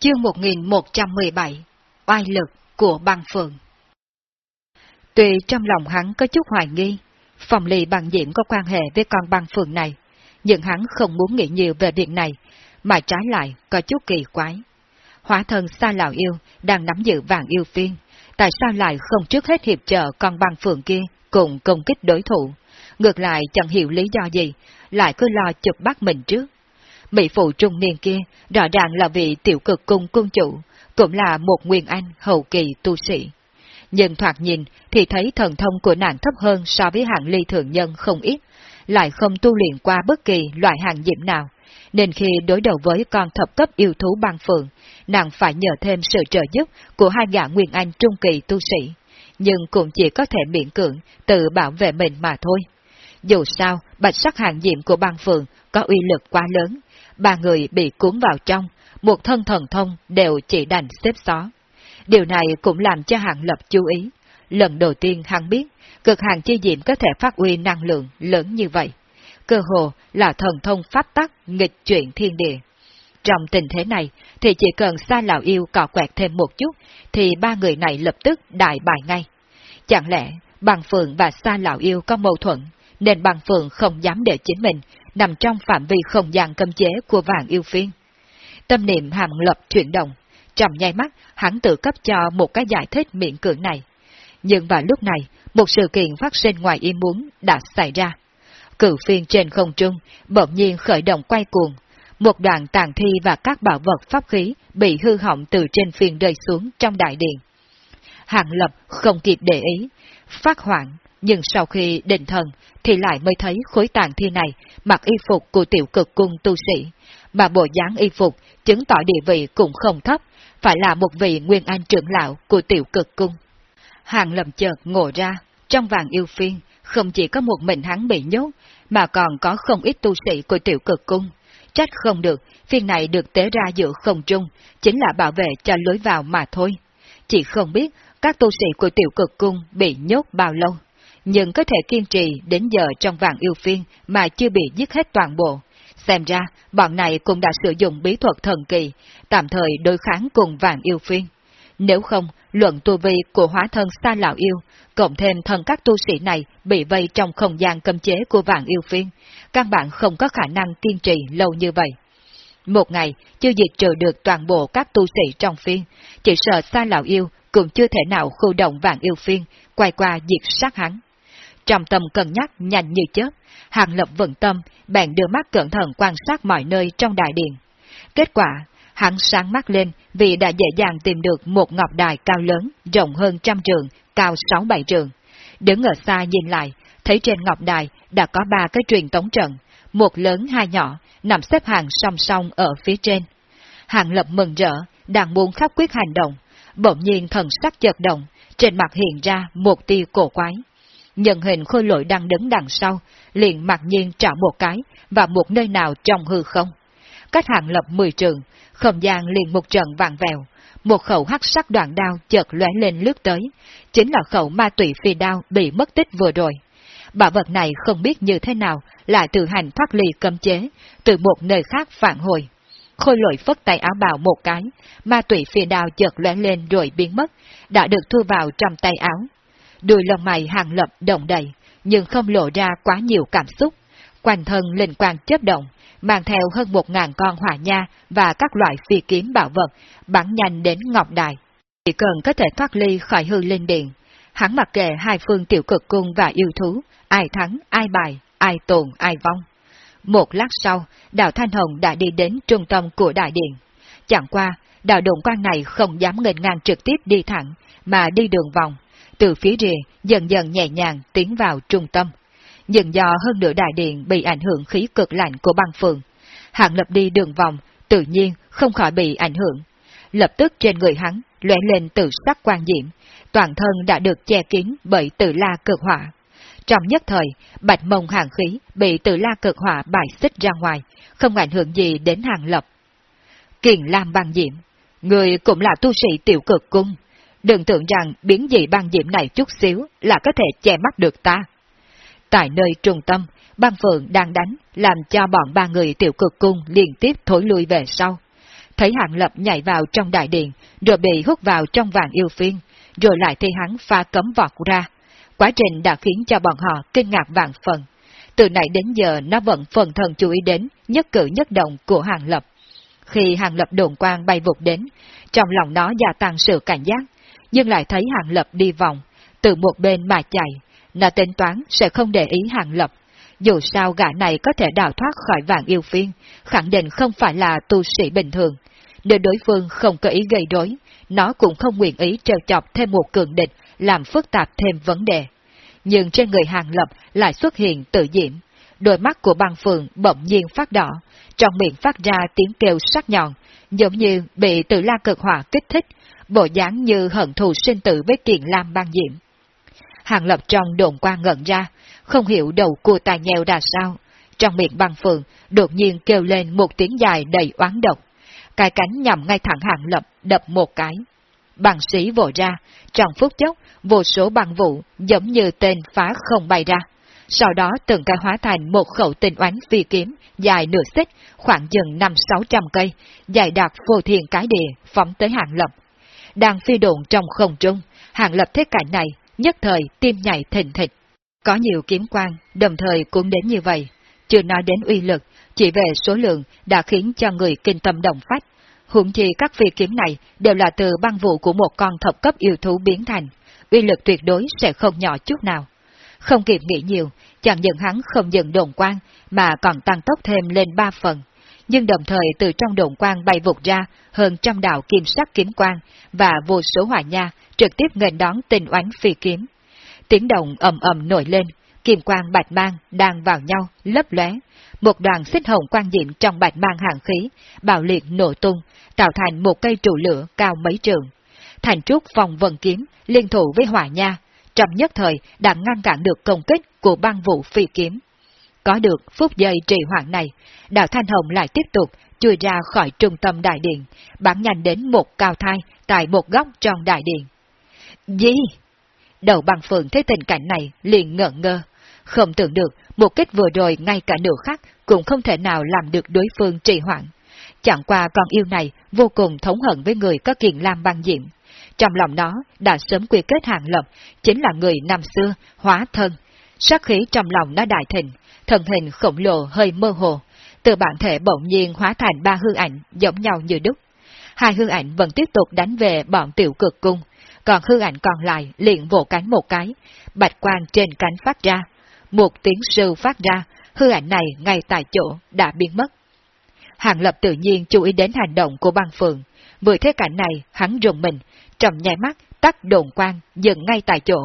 Chương 1117 Oai lực của băng phượng Tuy trong lòng hắn có chút hoài nghi, phòng lì bằng diễm có quan hệ với con băng phượng này, nhưng hắn không muốn nghĩ nhiều về việc này, mà trái lại có chút kỳ quái. Hóa thân xa lão yêu đang nắm giữ vàng yêu phiên, tại sao lại không trước hết hiệp trợ con băng phượng kia cùng công kích đối thủ, ngược lại chẳng hiểu lý do gì, lại cứ lo chụp bắt mình trước. Mỹ phụ trung niên kia rõ ràng là vị tiểu cực cung cung chủ, cũng là một nguyên anh hậu kỳ tu sĩ. Nhưng thoạt nhìn thì thấy thần thông của nàng thấp hơn so với hạng ly thượng nhân không ít, lại không tu luyện qua bất kỳ loại hàng diệm nào, nên khi đối đầu với con thập cấp yêu thú băng phượng, nàng phải nhờ thêm sự trợ giúp của hai gã nguyên anh trung kỳ tu sĩ, nhưng cũng chỉ có thể miễn cưỡng tự bảo vệ mình mà thôi. Dù sao, bạch sắc hàng diệm của băng phượng có uy lực quá lớn, ba người bị cuốn vào trong, một thân thần thông đều chỉ đành xếp xó. Điều này cũng làm cho hạng lập chú ý. Lần đầu tiên hắn biết, cực hàng chi diệm có thể phát huy năng lượng lớn như vậy. Cơ hồ là thần thông pháp tắc nghịch chuyển thiên địa. Trong tình thế này, thì chỉ cần xa lão yêu cọ quẹt thêm một chút, thì ba người này lập tức đại bại ngay. Chẳng lẽ, bằng phượng và xa lão yêu có mâu thuẫn, nên bằng phượng không dám để chính mình nằm trong phạm vi không gian cấm chế của vàng yêu phiên. Tâm niệm hàm lập chuyển động, trong nháy mắt hắn tự cấp cho một cái giải thích miệng cưỡng này. Nhưng vào lúc này, một sự kiện phát sinh ngoài ý muốn đã xảy ra. Cử phiên trên không trung, bỗng nhiên khởi động quay cuồng. Một đoạn tàn thi và các bảo vật pháp khí bị hư hỏng từ trên phiên rơi xuống trong đại điện. Hạng lập không kịp để ý, phát hoảng, nhưng sau khi định thần thì lại mới thấy khối tàn thi này mặc y phục của tiểu cực cung tu sĩ, mà bộ dáng y phục chứng tỏ địa vị cũng không thấp, phải là một vị nguyên anh trưởng lão của tiểu cực cung. Hàng lầm chợt ngộ ra, trong vàng yêu phiên, không chỉ có một mình hắn bị nhốt, mà còn có không ít tu sĩ của tiểu cực cung. Trách không được, phiên này được tế ra giữa không trung, chính là bảo vệ cho lối vào mà thôi. Chỉ không biết các tu sĩ của tiểu cực cung bị nhốt bao lâu nhưng có thể kiên trì đến giờ trong vạn yêu phiên mà chưa bị giết hết toàn bộ. Xem ra, bọn này cũng đã sử dụng bí thuật thần kỳ, tạm thời đối kháng cùng vạn yêu phiên. Nếu không, luận tu vi của hóa thân xa lão yêu, cộng thêm thân các tu sĩ này bị vây trong không gian cấm chế của vạn yêu phiên, căn bản không có khả năng kiên trì lâu như vậy. Một ngày, chưa diệt trừ được toàn bộ các tu sĩ trong phiên, chỉ sợ xa lão yêu cũng chưa thể nào khu động vạn yêu phiên, quay qua diệt sát hắn. Trong tâm cân nhắc nhanh như chớp, Hàng Lập vận tâm, bèn đưa mắt cẩn thận quan sát mọi nơi trong đại điện. Kết quả, hắn sáng mắt lên vì đã dễ dàng tìm được một ngọc đài cao lớn, rộng hơn trăm trường, cao sáu bảy trường. Đứng ở xa nhìn lại, thấy trên ngọc đài đã có ba cái truyền tống trận, một lớn hai nhỏ, nằm xếp hàng song song ở phía trên. Hàng Lập mừng rỡ, đang muốn khắp quyết hành động, bỗng nhiên thần sắc chợt động, trên mặt hiện ra một tia cổ quái nhận hình khôi lỗi đang đứng đằng sau, liền mặc nhiên trả một cái, và một nơi nào trong hư không. Cách hàng lập mười trường, không gian liền một trận vàng vèo, một khẩu hắc sắc đoạn đao chợt lóe lên lướt tới, chính là khẩu ma tụy phi đao bị mất tích vừa rồi. Bảo vật này không biết như thế nào, lại tự hành thoát ly cấm chế, từ một nơi khác phản hồi. Khôi lội phất tay áo bào một cái, ma tụy phi đao chợt lóe lên rồi biến mất, đã được thu vào trong tay áo, Đuôi lông mày hàng lập động đầy, nhưng không lộ ra quá nhiều cảm xúc. Quanh thân linh quang chớp động, mang theo hơn một ngàn con hỏa nha và các loại phi kiếm bảo vật, bắn nhanh đến Ngọc Đài. Chỉ cần có thể thoát ly khỏi hư linh điện, hắn mặc kệ hai phương tiểu cực cung và yêu thú, ai thắng, ai bài, ai tồn, ai vong. Một lát sau, đạo Thanh Hồng đã đi đến trung tâm của đại điện. Chẳng qua, đạo động quan này không dám nghênh ngang trực tiếp đi thẳng, mà đi đường vòng, từ phía rìa dần dần nhẹ nhàng tiến vào trung tâm. Nhưng do hơn nửa đại điện bị ảnh hưởng khí cực lạnh của băng phường, hạng lập đi đường vòng, tự nhiên không khỏi bị ảnh hưởng. Lập tức trên người hắn lóe lên từ sắc quan diễm, toàn thân đã được che kín bởi tử la cực hỏa. Trong nhất thời, bạch mông hàng khí bị tử la cực hỏa bài xích ra ngoài, không ảnh hưởng gì đến hàng lập. Kiền Lam băng diễm, người cũng là tu sĩ tiểu cực cung, Đừng tưởng rằng biến dị băng diễm này chút xíu là có thể che mắt được ta. Tại nơi trung tâm, băng phượng đang đánh, làm cho bọn ba người tiểu cực cung liên tiếp thối lui về sau. thấy Hàng Lập nhảy vào trong đại điện, rồi bị hút vào trong vàng yêu phiên, rồi lại thấy hắn pha cấm vọt ra. Quá trình đã khiến cho bọn họ kinh ngạc vạn phần. Từ nãy đến giờ nó vẫn phần thần chú ý đến nhất cử nhất động của Hàng Lập. Khi Hàng Lập đồn quang bay vụt đến, trong lòng nó gia tăng sự cảnh giác, nhưng lại thấy Hàng Lập đi vòng, từ một bên mà chạy, nó tính toán sẽ không để ý Hàng Lập. Dù sao gã này có thể đào thoát khỏi vạn yêu phiên, khẳng định không phải là tu sĩ bình thường. Nếu đối phương không có ý gây rối, nó cũng không nguyện ý trêu chọc thêm một cường địch, làm phức tạp thêm vấn đề. Nhưng trên người Hàng Lập lại xuất hiện tự diễm. Đôi mắt của băng phường bỗng nhiên phát đỏ, trong miệng phát ra tiếng kêu sắc nhọn, giống như bị tự la cực hỏa kích thích, bộ dáng như hận thù sinh tử với kiện lam băng diễm. Hàng lập trong đồn qua ngẩn ra, không hiểu đầu cua tài nheo ra sao. Trong miệng băng phượng, đột nhiên kêu lên một tiếng dài đầy oán độc. Cái cánh nhằm ngay thẳng hàng lập, đập một cái. Bằng sĩ vội ra, trong phút chốc, vô số băng vụ giống như tên phá không bay ra. Sau đó từng cái hóa thành một khẩu tinh oán phi kiếm, dài nửa xích, khoảng chừng năm sáu trăm cây, dài đạt vô thiền cái địa, phóng tới hàng lập. Đang phi độn trong không trung, hàng lập thế cảnh này, nhất thời tim nhảy thình thịch. Có nhiều kiếm quang, đồng thời cũng đến như vậy. Chưa nói đến uy lực, chỉ về số lượng đã khiến cho người kinh tâm động phách. Hùng chi các phi kiếm này đều là từ băng vụ của một con thập cấp yêu thú biến thành, uy lực tuyệt đối sẽ không nhỏ chút nào. Không kịp nghĩ nhiều, chẳng những hắn không dừng đồn quang, mà còn tăng tốc thêm lên ba phần. Nhưng đồng thời từ trong đồn quang bay vụt ra hơn trăm đạo kim sắc kiếm quang và vô số hỏa nha trực tiếp nghênh đón tình oánh phi kiếm. Tiếng động ầm ầm nổi lên, kim quang bạch mang đang vào nhau, lấp lóe. Một đoàn xích hồng quang diệm trong bạch mang hàng khí, bạo liệt nổ tung, tạo thành một cây trụ lửa cao mấy trường. Thành trúc phòng vần kiếm, liên thủ với hỏa nha, trong nhất thời đã ngăn cản được công kích của băng vụ phi kiếm. Có được phút giây trì hoãn này, đạo Thanh Hồng lại tiếp tục chui ra khỏi trung tâm đại điện, bắn nhanh đến một cao thai tại một góc trong đại điện. Gì? Đầu bằng phượng thấy tình cảnh này liền ngợn ngơ, không tưởng được một kích vừa rồi ngay cả nửa khắc cũng không thể nào làm được đối phương trì hoãn. Chẳng qua con yêu này vô cùng thống hận với người có kiền lam băng diệm. Trong lòng nó đã sớm quy kết hàng lập, chính là người năm xưa, hóa thân. Sát khí trong lòng nó đại thịnh, thần hình khổng lồ hơi mơ hồ. Từ bản thể bỗng nhiên hóa thành ba hư ảnh giống nhau như đúc. Hai hư ảnh vẫn tiếp tục đánh về bọn tiểu cực cung, còn hư ảnh còn lại liền vỗ cánh một cái, bạch quang trên cánh phát ra. Một tiếng sư phát ra, hư ảnh này ngay tại chỗ đã biến mất. Hàng Lập tự nhiên chú ý đến hành động của băng phượng. Vừa thế cảnh này, hắn rùng mình, trầm nhai mắt, tắt đồn quang, dừng ngay tại chỗ.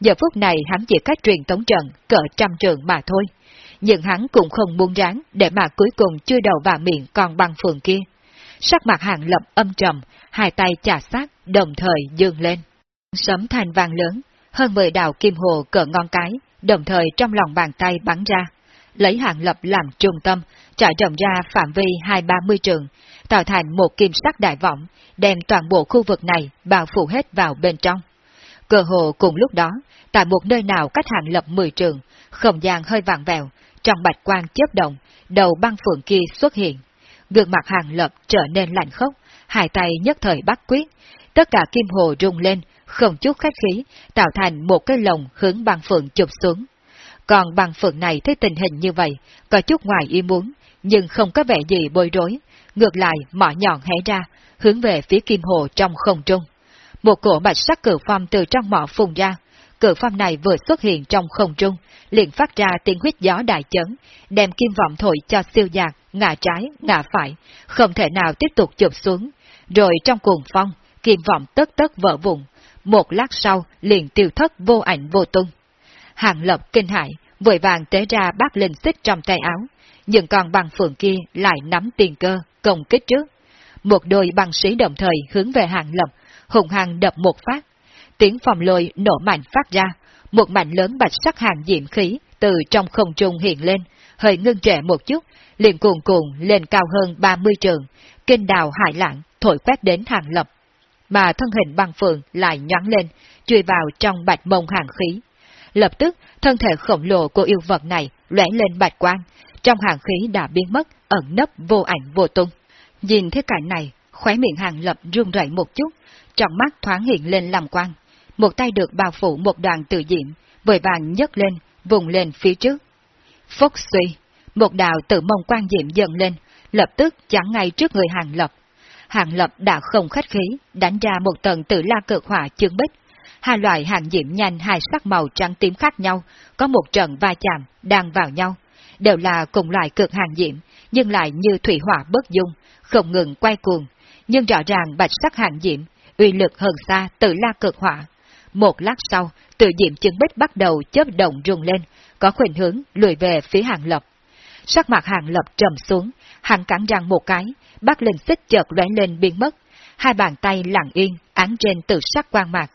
Giờ phút này hắn chỉ cách truyền tống trận, cỡ trăm trường mà thôi. Nhưng hắn cũng không buông ráng để mà cuối cùng chui đầu vào miệng con băng phường kia. Sắc mặt hàng lập âm trầm, hai tay chà sát, đồng thời dương lên. Sấm thành vàng lớn, hơn mười đào kim hồ cỡ ngon cái, đồng thời trong lòng bàn tay bắn ra. Lấy hàng lập làm trung tâm, trải rộng ra phạm vi hai ba mươi trường, tạo thành một kim sắc đại võng, đem toàn bộ khu vực này bao phủ hết vào bên trong. Cơ hồ cùng lúc đó, tại một nơi nào cách hàng lập mười trường, không gian hơi vàng vẹo, trong bạch quang chớp động, đầu băng phượng kia xuất hiện. Gương mặt hàng lập trở nên lạnh khốc, hai tay nhất thời bắt quyết, tất cả kim hồ rung lên, không chút khách khí, tạo thành một cái lồng hướng băng phượng chụp xuống. Còn băng phượng này thấy tình hình như vậy, có chút ngoài ý muốn, nhưng không có vẻ gì bối rối, ngược lại mỏ nhọn hé ra, hướng về phía kim hồ trong không trung. Một cổ bạch sắc cử phong từ trong mỏ phùng ra, cử phong này vừa xuất hiện trong không trung, liền phát ra tiếng huyết gió đại chấn, đem kim vọng thổi cho siêu giạc, ngả trái, ngả phải, không thể nào tiếp tục chụp xuống. Rồi trong cuồng phong, kim vọng tất tất vỡ vụn, một lát sau liền tiêu thất vô ảnh vô tung. Hàng lập kinh hại, vội vàng tế ra bát linh xích trong tay áo, nhưng còn bằng phượng kia lại nắm tiền cơ, công kích trước. Một đôi băng sĩ đồng thời hướng về hàng lập, hùng hăng đập một phát. Tiếng phòng lôi nổ mạnh phát ra, một mảnh lớn bạch sắc hàng diệm khí từ trong không trung hiện lên, hơi ngưng trệ một chút, liền cuồn cuộn lên cao hơn 30 trường, kinh đào hải lãng thổi quét đến hàng lập. Mà thân hình băng phượng lại nhón lên, chui vào trong bạch mông hàng khí. Lập tức, thân thể khổng lồ của yêu vật này lóe lên bạch quang, trong hàng khí đã biến mất, ẩn nấp vô ảnh vô tung. Nhìn thế cảnh này, khóe miệng hàng lập run rẩy một chút, trong mắt thoáng hiện lên làm quan. Một tay được bao phủ một đoàn tự diệm, vội vàng nhấc lên, vùng lên phía trước. Phốc suy, một đạo tự mông quan diệm dần lên, lập tức chắn ngay trước người hàng lập. Hàng lập đã không khách khí, đánh ra một tầng tự la cực hỏa chương bích. Hai loại hàng diệm nhanh hai sắc màu trắng tím khác nhau, có một trận va chạm, đang vào nhau. Đều là cùng loại cực hàng diệm, nhưng lại như thủy hỏa bất dung, không ngừng quay cuồng. Nhưng rõ ràng bạch sắc hàng diệm, uy lực hơn xa tự la cực hỏa. Một lát sau, tự diệm chứng bích bắt đầu chớp động rung lên, có khuynh hướng lùi về phía hàng lập. Sắc mặt hàng lập trầm xuống, hàng cắn răng một cái, bắt linh xích chợt lóe lên biến mất, hai bàn tay lặng yên, án trên tự sắc quang mạc.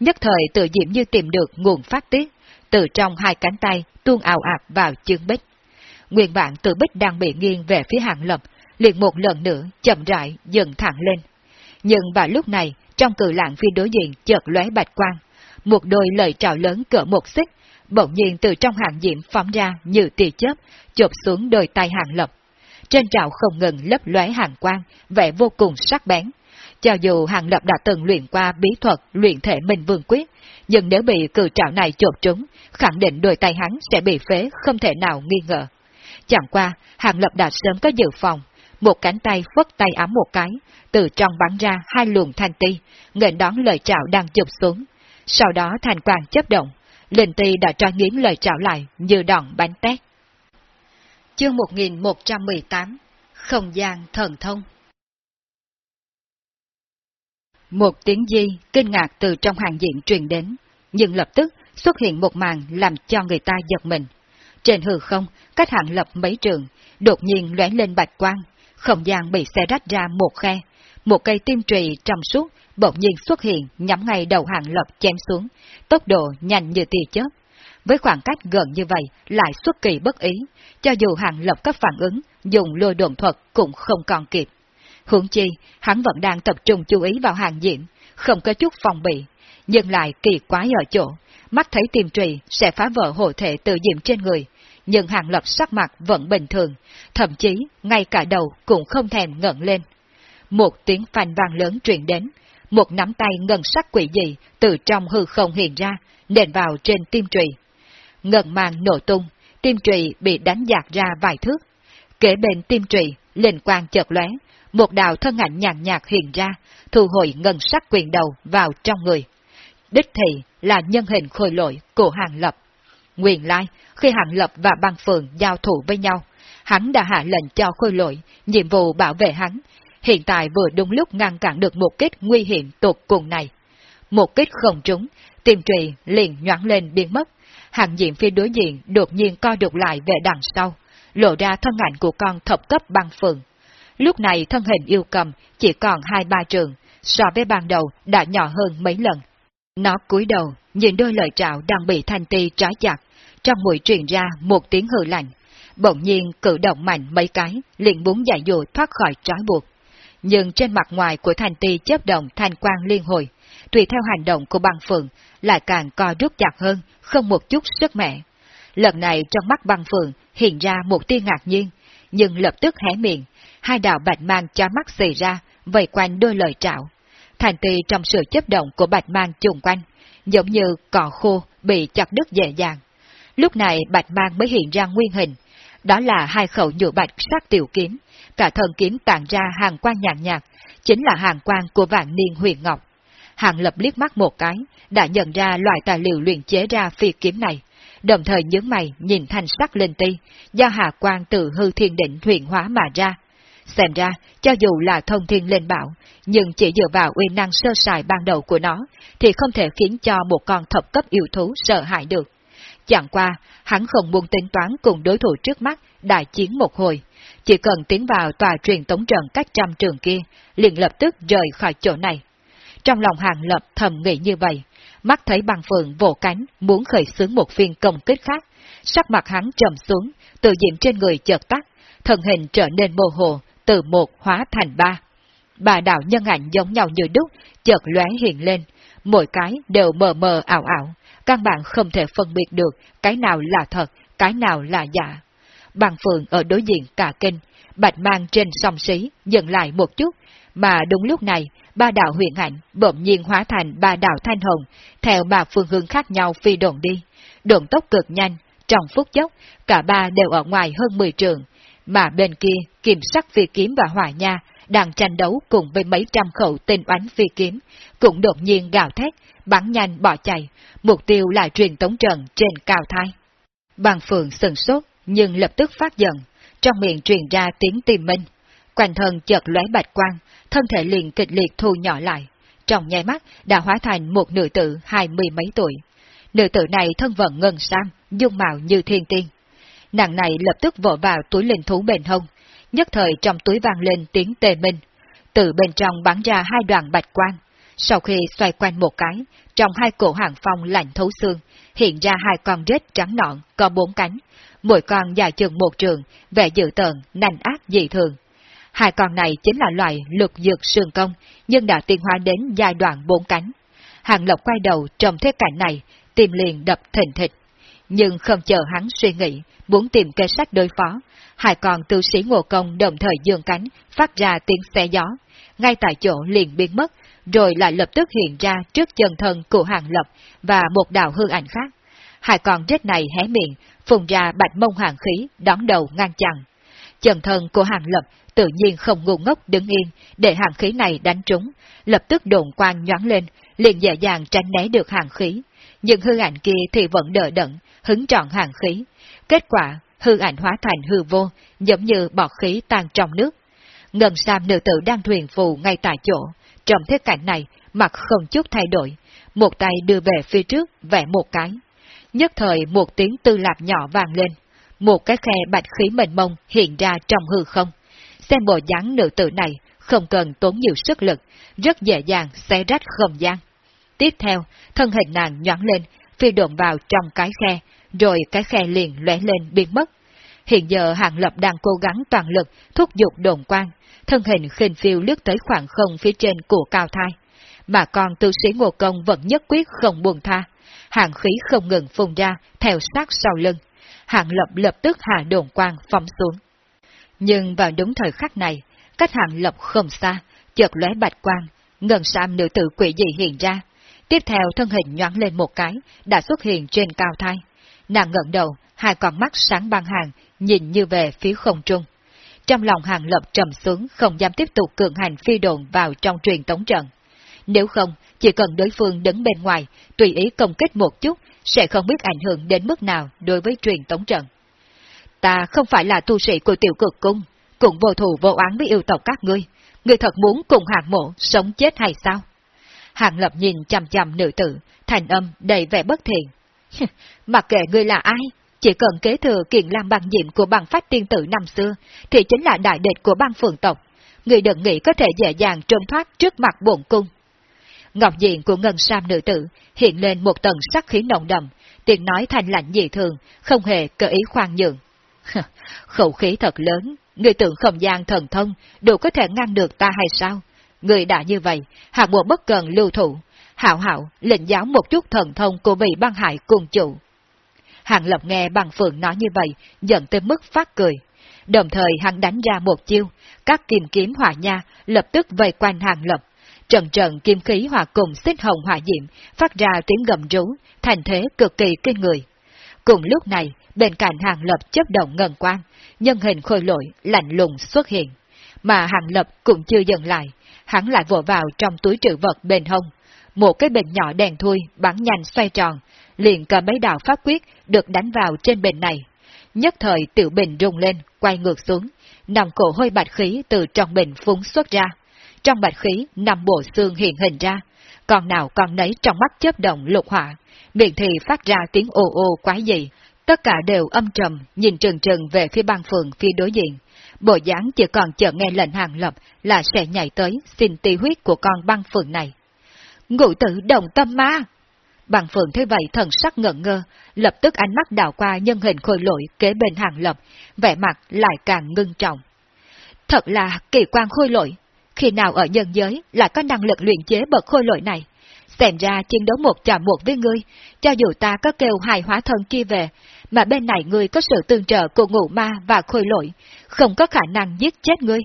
Nhất thời tự diệm như tìm được nguồn phát tiết, từ trong hai cánh tay tuôn ảo ạt vào chương bích. Nguyên bản tự bích đang bị nghiêng về phía hàng lập, liền một lần nữa chậm rãi dần thẳng lên. Nhưng vào lúc này, trong cử lạng phía đối diện chợt lóe bạch quang, một đôi lời trảo lớn cỡ một xích, bỗng nhiên từ trong hàng diễm phóng ra như tia chớp, chộp xuống đôi tay hàng lập. Trên trào không ngừng lấp lóe hàng quang, vẻ vô cùng sắc bén. Cho dù hàng lập đã từng luyện qua bí thuật luyện thể minh vương quyết, nhưng nếu bị cử trảo này chộp trúng, khẳng định đôi tay hắn sẽ bị phế không thể nào nghi ngờ. Chẳng qua, hàng lập đã sớm có dự phòng, một cánh tay phất tay ám một cái, từ trong bắn ra hai luồng thanh ti, nghênh đón lời chào đang chụp xuống. Sau đó thành quang chấp động, linh ti đã cho nghiến lời chào lại như đòn bánh tét. Chương 1118 Không gian thần thông Một tiếng di kinh ngạc từ trong hàng diện truyền đến, nhưng lập tức xuất hiện một màn làm cho người ta giật mình. Trên hư không, cách hạng lập mấy trường, đột nhiên lóe lên bạch quang, không gian bị xe rách ra một khe, một cây tim trì trong suốt bỗng nhiên xuất hiện nhắm ngay đầu hàng lập chém xuống, tốc độ nhanh như tia chớp. Với khoảng cách gần như vậy lại xuất kỳ bất ý, cho dù hàng lập các phản ứng, dùng lôi đồn thuật cũng không còn kịp. Hướng chi, hắn vẫn đang tập trung chú ý vào hàng diễm, không có chút phòng bị, nhưng lại kỳ quái ở chỗ, mắt thấy tim trì sẽ phá vỡ hộ thể tự diệm trên người, nhưng hàng lập sắc mặt vẫn bình thường, thậm chí ngay cả đầu cũng không thèm ngẩng lên. Một tiếng phanh vang lớn truyền đến, một nắm tay ngân sắc quỷ dị từ trong hư không hiện ra, nền vào trên tim trì. Ngân mang nổ tung, tim trì bị đánh giạt ra vài thước. Kế bên tim trì, lên quang chợt lóe, một đạo thân ảnh nhàn nhạt hiện ra, thu hồi ngân sắc quyền đầu vào trong người. Đích thị là nhân hình khôi lỗi của hàng lập. Nguyên lai, khi Hạng Lập và băng phường giao thủ với nhau, hắn đã hạ lệnh cho khôi lỗi, nhiệm vụ bảo vệ hắn, hiện tại vừa đúng lúc ngăn cản được một kích nguy hiểm tột cùng này. Một kích không trúng, tiềm trì liền nhoảng lên biến mất, hàng diện phía đối diện đột nhiên co đục lại về đằng sau, lộ ra thân ảnh của con thập cấp băng phường. Lúc này thân hình yêu cầm chỉ còn hai ba trường, so với ban đầu đã nhỏ hơn mấy lần. Nó cúi đầu, nhìn đôi lời trạo đang bị thanh ti trói chặt, trong mũi truyền ra một tiếng hư lạnh, bỗng nhiên cử động mạnh mấy cái, liền muốn giải dụ thoát khỏi trói buộc. Nhưng trên mặt ngoài của thành ti chấp động thanh quang liên hồi, tùy theo hành động của băng phượng, lại càng co rút chặt hơn, không một chút sức mẻ. Lần này trong mắt băng phượng hiện ra một tia ngạc nhiên, nhưng lập tức hé miệng, hai đạo bạch mang cho mắt xì ra, vây quanh đôi lời trạo. Thành ti trong sự chấp động của bạch mang chung quanh, giống như cỏ khô bị chặt đứt dễ dàng. Lúc này bạch mang mới hiện ra nguyên hình, đó là hai khẩu nhựa bạch sắc tiểu kiếm, cả thân kiếm tàn ra hàng quang nhàn nhạt, chính là hàng quang của vạn niên huyền ngọc. Hàng lập liếc mắt một cái, đã nhận ra loại tài liệu luyện chế ra phi kiếm này, đồng thời nhướng mày nhìn thanh sắc linh ti, do hà quang từ hư thiên định huyền hóa mà ra. Xem ra, cho dù là thông thiên lên bảo, nhưng chỉ dựa vào uy năng sơ sài ban đầu của nó, thì không thể khiến cho một con thập cấp yêu thú sợ hãi được. Chẳng qua, hắn không muốn tính toán cùng đối thủ trước mắt đại chiến một hồi, chỉ cần tiến vào tòa truyền tống trận cách trăm trường kia, liền lập tức rời khỏi chỗ này. Trong lòng hàng lập thầm nghĩ như vậy, mắt thấy bằng phượng vỗ cánh muốn khởi xướng một phiên công kích khác, sắc mặt hắn trầm xuống, tự diện trên người chợt tắt, thần hình trở nên mơ hồ, từ một hóa thành ba. Bà đạo nhân ảnh giống nhau như đúc, chợt lóe hiện lên, mỗi cái đều mờ mờ ảo ảo, căn bản không thể phân biệt được cái nào là thật, cái nào là giả. Bằng phượng ở đối diện cả kinh, bạch mang trên sông xí dừng lại một chút, mà đúng lúc này, ba đạo huyền ảnh bỗng nhiên hóa thành ba đạo thanh hồng, theo ba phương hướng khác nhau phi đồn đi. Độn tốc cực nhanh, trong phút chốc, cả ba đều ở ngoài hơn 10 trường, mà bên kia, kiểm sắc phi kiếm và hỏa nha đang tranh đấu cùng với mấy trăm khẩu tinh oánh phi kiếm, cũng đột nhiên gào thét, bắn nhanh bỏ chạy, mục tiêu là truyền tống trận trên cao thai. Bàn phường sừng sốt, nhưng lập tức phát giận, trong miệng truyền ra tiếng tìm minh. Quanh thân chợt lóe bạch quang, thân thể liền kịch liệt thu nhỏ lại, trong nháy mắt đã hóa thành một nữ tử hai mươi mấy tuổi. Nữ tử này thân vận ngân sam, dung mạo như thiên tiên. Nàng này lập tức vỗ vào túi linh thú bền hông, nhất thời trong túi vang lên tiếng tề minh. Từ bên trong bắn ra hai đoàn bạch quang. Sau khi xoay quanh một cái, trong hai cổ hàng phong lạnh thấu xương, hiện ra hai con rết trắng nọn, có bốn cánh, mỗi con dài chừng một trường, vẻ dự tợn, nành ác dị thường. Hai con này chính là loại lực dược sườn công, nhưng đã tiến hóa đến giai đoạn bốn cánh. Hàng Lộc quay đầu trong thế cảnh này, tìm liền đập thình thịch Nhưng không chờ hắn suy nghĩ, muốn tìm kế sách đối phó, hai con tu sĩ ngộ công đồng thời dương cánh, phát ra tiếng xe gió, ngay tại chỗ liền biến mất, rồi lại lập tức hiện ra trước chân thân của Hàng Lập và một đạo hư ảnh khác. Hai con rết này hé miệng, phùng ra bạch mông hàng khí, đón đầu ngăn chặn. Chân thân của Hàng Lập tự nhiên không ngu ngốc đứng yên, để hàng khí này đánh trúng, lập tức đồn quang nhoáng lên, liền dễ dàng tránh né được hàng khí. Nhưng hư ảnh kia thì vẫn đỡ đẫn, hứng trọn hàng khí. Kết quả, hư ảnh hóa thành hư vô, giống như bọt khí tan trong nước. Ngân Sam nữ tử đang thuyền phù ngay tại chỗ, trong thế cảnh này, mặt không chút thay đổi, một tay đưa về phía trước, vẽ một cái. Nhất thời một tiếng tư lạp nhỏ vang lên, một cái khe bạch khí mênh mông hiện ra trong hư không. Xem bộ dáng nữ tử này không cần tốn nhiều sức lực, rất dễ dàng xé rách không gian. Tiếp theo, thân hình nàng nhoáng lên, phi độn vào trong cái khe, rồi cái khe liền lóe lên biến mất. Hiện giờ Hàng Lập đang cố gắng toàn lực thúc giục đồn quang, thân hình khinh phiêu lướt tới khoảng không phía trên của cao thai. Mà còn tu sĩ ngô công vẫn nhất quyết không buồn tha, hàng khí không ngừng phun ra theo sát sau lưng. Hàng Lập lập tức hạ đồn quang phóng xuống. Nhưng vào đúng thời khắc này, cách Hàng Lập không xa, chợt lóe bạch quang, ngân sam nữ tử quỷ dị hiện ra. Tiếp theo thân hình nhoáng lên một cái, đã xuất hiện trên cao thai. Nàng ngẩng đầu, hai con mắt sáng băng hàng, nhìn như về phía không trung. Trong lòng hàng lập trầm xuống không dám tiếp tục cường hành phi đồn vào trong truyền tống trận. Nếu không, chỉ cần đối phương đứng bên ngoài, tùy ý công kích một chút, sẽ không biết ảnh hưởng đến mức nào đối với truyền tống trận. Ta không phải là tu sĩ của tiểu cực cung, cũng vô thù vô án với yêu tộc các ngươi. Ngươi thật muốn cùng hạng mộ sống chết hay sao? Hàng lập nhìn chằm chằm nữ tử, thành âm đầy vẻ bất thiện. Mặc kệ ngươi là ai, chỉ cần kế thừa kiện làm bằng nhiệm của bằng phách tiên tử năm xưa, thì chính là đại địch của bang phường tộc. Người đừng nghĩ có thể dễ dàng trốn thoát trước mặt bổn cung. Ngọc diện của ngân sam nữ tử hiện lên một tầng sắc khí nồng đậm, tiếng nói thành lạnh dị thường, không hề cơ ý khoan nhượng. Khẩu khí thật lớn, người tưởng không gian thần thông đủ có thể ngăn được ta hay sao? Người đã như vậy, hạng bộ bất cần lưu thủ, hảo hảo lệnh giáo một chút thần thông của vị băng hải cùng chủ. Hàng Lập nghe bằng phượng nói như vậy, giận tới mức phát cười. Đồng thời hắn đánh ra một chiêu, các kim kiếm hỏa nha lập tức vây quanh Hàng Lập. Trận trận kim khí hòa cùng xích hồng hỏa diệm, phát ra tiếng gầm rú, thành thế cực kỳ kinh người. Cùng lúc này, bên cạnh Hàng Lập chấp động ngần quang, nhân hình khôi lỗi lạnh lùng xuất hiện. Mà Hàng Lập cũng chưa dừng lại, hắn lại vội vào trong túi trữ vật bên hông. Một cái bình nhỏ đèn thui bắn nhanh xoay tròn, liền cầm mấy đạo pháp quyết được đánh vào trên bình này. Nhất thời tiểu bình rung lên, quay ngược xuống, nằm cổ hơi bạch khí từ trong bình phúng xuất ra. Trong bạch khí nằm bộ xương hiện hình ra, còn nào còn nấy trong mắt chớp động lục hỏa, miệng thì phát ra tiếng ồ ồ quái dị, tất cả đều âm trầm, nhìn trừng trừng về phía băng phường phía đối diện. Bộ dáng chỉ còn chờ nghe lệnh hàng lập là sẽ nhảy tới xin ti huyết của con băng phường này. Ngụ tử đồng tâm ma! Bằng phượng thấy vậy thần sắc ngẩn ngơ, lập tức ánh mắt đảo qua nhân hình khôi lỗi kế bên hàng lập, vẻ mặt lại càng ngưng trọng. Thật là kỳ quan khôi lỗi, khi nào ở nhân giới lại có năng lực luyện chế bậc khôi lỗi này? Xem ra chiến đấu một chạm một với ngươi, cho dù ta có kêu hài hóa thân kia về, mà bên này ngươi có sự tương trợ của ngụ ma và khôi lỗi, không có khả năng giết chết ngươi.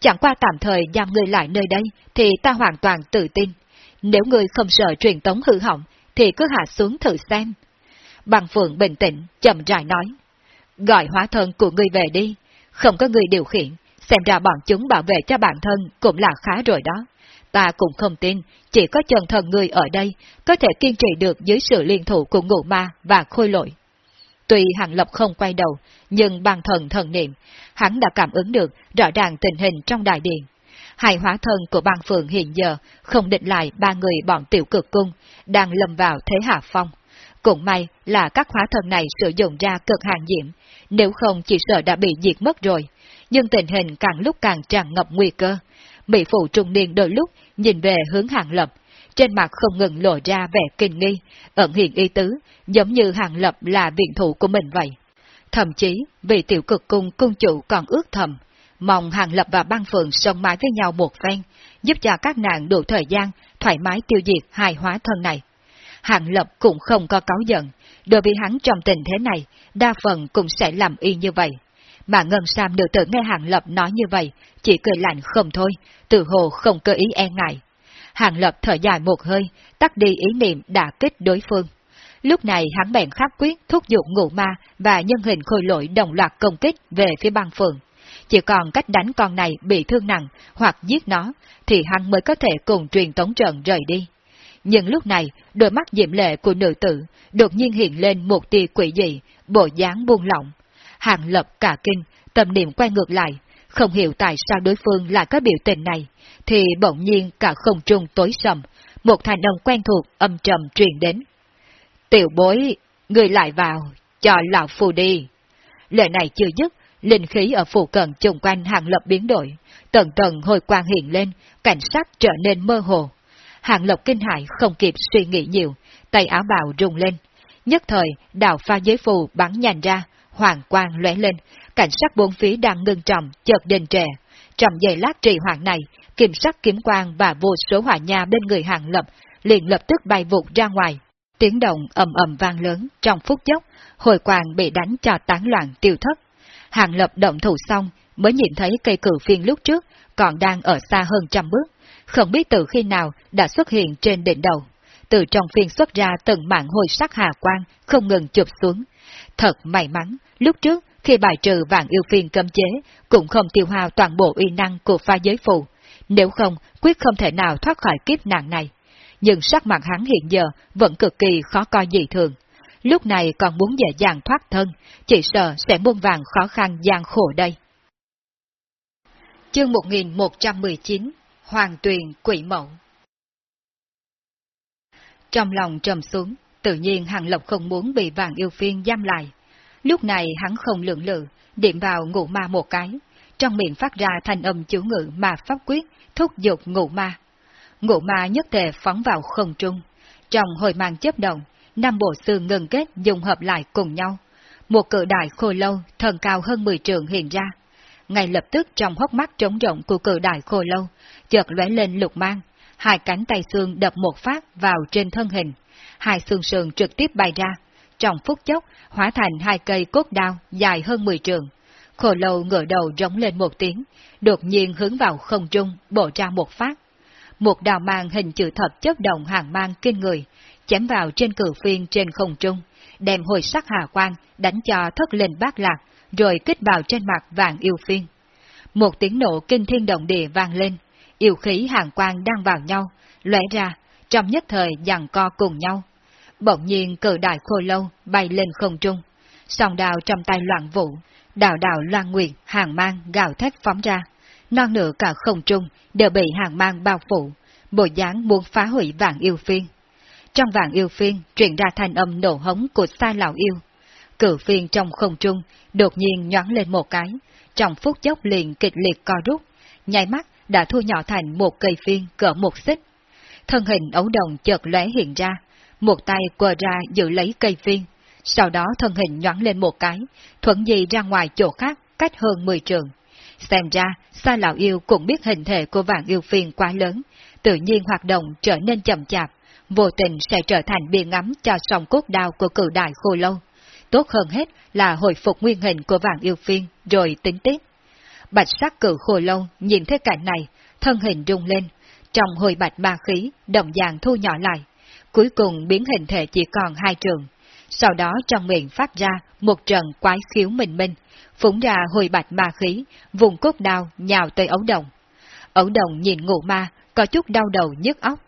Chẳng qua tạm thời giam ngươi lại nơi đây, thì ta hoàn toàn tự tin. Nếu ngươi không sợ truyền tống hư hỏng, thì cứ hạ xuống thử xem. Bằng phượng bình tĩnh, chậm rãi nói. Gọi hóa thân của ngươi về đi, không có người điều khiển, xem ra bọn chúng bảo vệ cho bản thân cũng là khá rồi đó. Ta cũng không tin, chỉ có chân thần người ở đây có thể kiên trì được dưới sự liên thủ của ngụ ma và khôi lỗi. Tuy Hàng Lập không quay đầu, nhưng bằng thần thần niệm, hắn đã cảm ứng được rõ ràng tình hình trong đại điện. Hai hóa thân của bang phường hiện giờ không định lại ba người bọn tiểu cực cung, đang lầm vào thế hạ phong. Cũng may là các hóa thân này sử dụng ra cực hàng diễm, nếu không chỉ sợ đã bị diệt mất rồi. Nhưng tình hình càng lúc càng tràn ngập nguy cơ. Mỹ phụ trung niên đôi lúc nhìn về hướng hàng lập, trên mặt không ngừng lộ ra vẻ kinh nghi, ẩn hiện ý tứ, giống như hàng lập là viện thủ của mình vậy. Thậm chí, vì tiểu cực cung cung chủ còn ước thầm, mong hàng lập và băng phượng sống mái với nhau một phen, giúp cho các nàng đủ thời gian thoải mái tiêu diệt hài hóa thân này. Hàng lập cũng không có cáu giận, đối với hắn trong tình thế này, đa phần cũng sẽ làm y như vậy. Mà ngân sam nữ tử nghe Hàng Lập nói như vậy, chỉ cười lạnh không thôi, tự hồ không cơ ý e ngại. Hàng Lập thở dài một hơi, tắt đi ý niệm đã kích đối phương. Lúc này hắn bèn khắc quyết thúc giục ngụ ma và nhân hình khôi lỗi đồng loạt công kích về phía băng phường. Chỉ còn cách đánh con này bị thương nặng hoặc giết nó, thì hắn mới có thể cùng truyền tống trận rời đi. Nhưng lúc này, đôi mắt diệm lệ của nữ tử đột nhiên hiện lên một tia quỷ dị, bộ dáng buông lỏng. Hàng lập cả kinh, tâm niệm quay ngược lại, không hiểu tại sao đối phương lại có biểu tình này, thì bỗng nhiên cả không trung tối sầm, một thành âm quen thuộc âm trầm truyền đến. Tiểu bối, người lại vào, cho lão phù đi. Lời này chưa dứt, linh khí ở phụ cận chung quanh hàng lập biến đổi, tầng tầng hồi quang hiện lên, cảnh sắc trở nên mơ hồ. Hàng lập kinh hại không kịp suy nghĩ nhiều, tay áo bào rung lên. Nhất thời, đạo pha giới phù bắn nhanh ra, hoàng quang lóe lên, cảnh sắc bốn phía đang ngưng trọng, chợt đình trệ. Trong giây lát trì hoãn này, kiểm sắc kiếm quang và vô số hỏa nha bên người hàng lập liền lập tức bay vụt ra ngoài. Tiếng động ầm ầm vang lớn trong phút chốc, hồi quang bị đánh cho tán loạn tiêu thất. Hàng lập động thủ xong mới nhìn thấy cây cử phiên lúc trước còn đang ở xa hơn trăm bước, không biết từ khi nào đã xuất hiện trên đỉnh đầu. Từ trong phiên xuất ra từng mạng hồi sắc hà quang không ngừng chụp xuống. Thật may mắn, lúc trước khi bài trừ vạn yêu phiên cấm chế cũng không tiêu hao toàn bộ uy năng của pha giới phù, nếu không quyết không thể nào thoát khỏi kiếp nạn này. Nhưng sắc mặt hắn hiện giờ vẫn cực kỳ khó coi dị thường. Lúc này còn muốn dễ dàng thoát thân, chỉ sợ sẽ muôn vàng khó khăn gian khổ đây. Chương 1119 Hoàng tuyền quỷ mẫu Trong lòng trầm xuống, tự nhiên Hàng Lộc không muốn bị vàng yêu phiên giam lại. Lúc này hắn không lượng lự, điểm vào ngụ ma một cái, trong miệng phát ra thanh âm chữ ngự mà pháp quyết, thúc giục ngụ ma. Ngụ ma nhất thể phóng vào không trung. Trong hồi mang chấp động, năm bộ xương ngừng kết dùng hợp lại cùng nhau. Một cự đại khô lâu, thần cao hơn 10 trường hiện ra. Ngay lập tức trong hốc mắt trống rộng của cự đại khô lâu, chợt lóe lên lục mang, hai cánh tay xương đập một phát vào trên thân hình, hai xương sườn trực tiếp bay ra, trong phút chốc hóa thành hai cây cốt đao dài hơn 10 trường. Khổ lâu ngửa đầu rống lên một tiếng, đột nhiên hướng vào không trung, bổ ra một phát. Một đào mang hình chữ thập chất động hàng mang kinh người, chém vào trên cử phiên trên không trung, đem hồi sắc hà quang đánh cho thất lên bát lạc, rồi kích vào trên mặt vàng yêu phiên. Một tiếng nổ kinh thiên động địa vang lên, yêu khí hàng quang đang vào nhau, lóe ra, trong nhất thời giằng co cùng nhau. Bỗng nhiên cử đại khôi lâu bay lên không trung, song đào trong tay loạn vũ, đào đào loan nguyệt, hàng mang gào thét phóng ra, non nửa cả không trung đều bị hàng mang bao phủ, bộ dáng muốn phá hủy vạn yêu phiên. Trong vạn yêu phiên truyền ra thanh âm nổ hống của xa lão yêu. Cử phiên trong không trung đột nhiên nhón lên một cái, trong phút chốc liền kịch liệt co rút, nháy mắt đã thu nhỏ thành một cây phiên cỡ một xích. Thân hình ấu đồng chợt lóe hiện ra, một tay quờ ra giữ lấy cây phiên, sau đó thân hình nhón lên một cái, thuận gì ra ngoài chỗ khác, cách hơn 10 trường. Xem ra, Sa Lão Yêu cũng biết hình thể của vạn yêu phiên quá lớn, tự nhiên hoạt động trở nên chậm chạp, vô tình sẽ trở thành bia ngắm cho sòng cốt đao của cử đại khô lâu. tốt hơn hết là hồi phục nguyên hình của vàng yêu phiên rồi tính tiếp. Bạch sắc cử khô lâu nhìn thấy cảnh này, thân hình rung lên, trong hồi bạch ma khí, đồng dạng thu nhỏ lại, cuối cùng biến hình thể chỉ còn hai trường. Sau đó trong miệng phát ra một trận quái khiếu mình minh, phúng ra hồi bạch ma khí, vùng cốt đao nhào tới ấu đồng. Ấu đồng nhìn ngụ ma, có chút đau đầu nhức óc.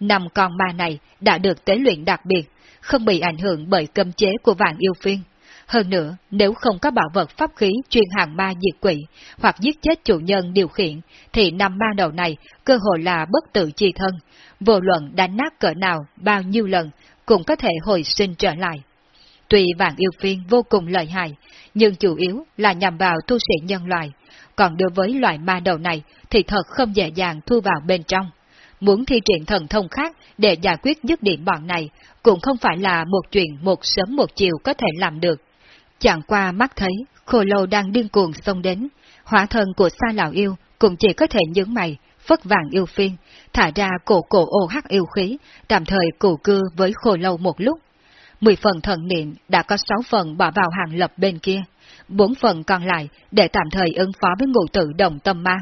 Năm con ma này đã được tế luyện đặc biệt, không bị ảnh hưởng bởi cấm chế của vạn yêu phiên. Hơn nữa, nếu không có bảo vật pháp khí chuyên hàng ma diệt quỷ, hoặc giết chết chủ nhân điều khiển, thì năm ma đầu này cơ hội là bất tử chi thân, vô luận đánh nát cỡ nào bao nhiêu lần, cũng có thể hồi sinh trở lại. Tuy vạn yêu phiên vô cùng lợi hại, nhưng chủ yếu là nhằm vào tu sĩ nhân loại, còn đối với loại ma đầu này thì thật không dễ dàng thu vào bên trong. Muốn thi triển thần thông khác để giải quyết dứt điểm bọn này cũng không phải là một chuyện một sớm một chiều có thể làm được. Chẳng qua mắt thấy, khô lâu đang điên cuồng xông đến, hỏa thần của xa lão yêu cũng chỉ có thể nhướng mày, phất vàng yêu phiên, thả ra cổ cổ ô hắc yêu khí, tạm thời cụ cư với khô lâu một lúc. Mười phần thần niệm đã có sáu phần bỏ vào hàng lập bên kia, bốn phần còn lại để tạm thời ứng phó với ngụ tử đồng tâm ma.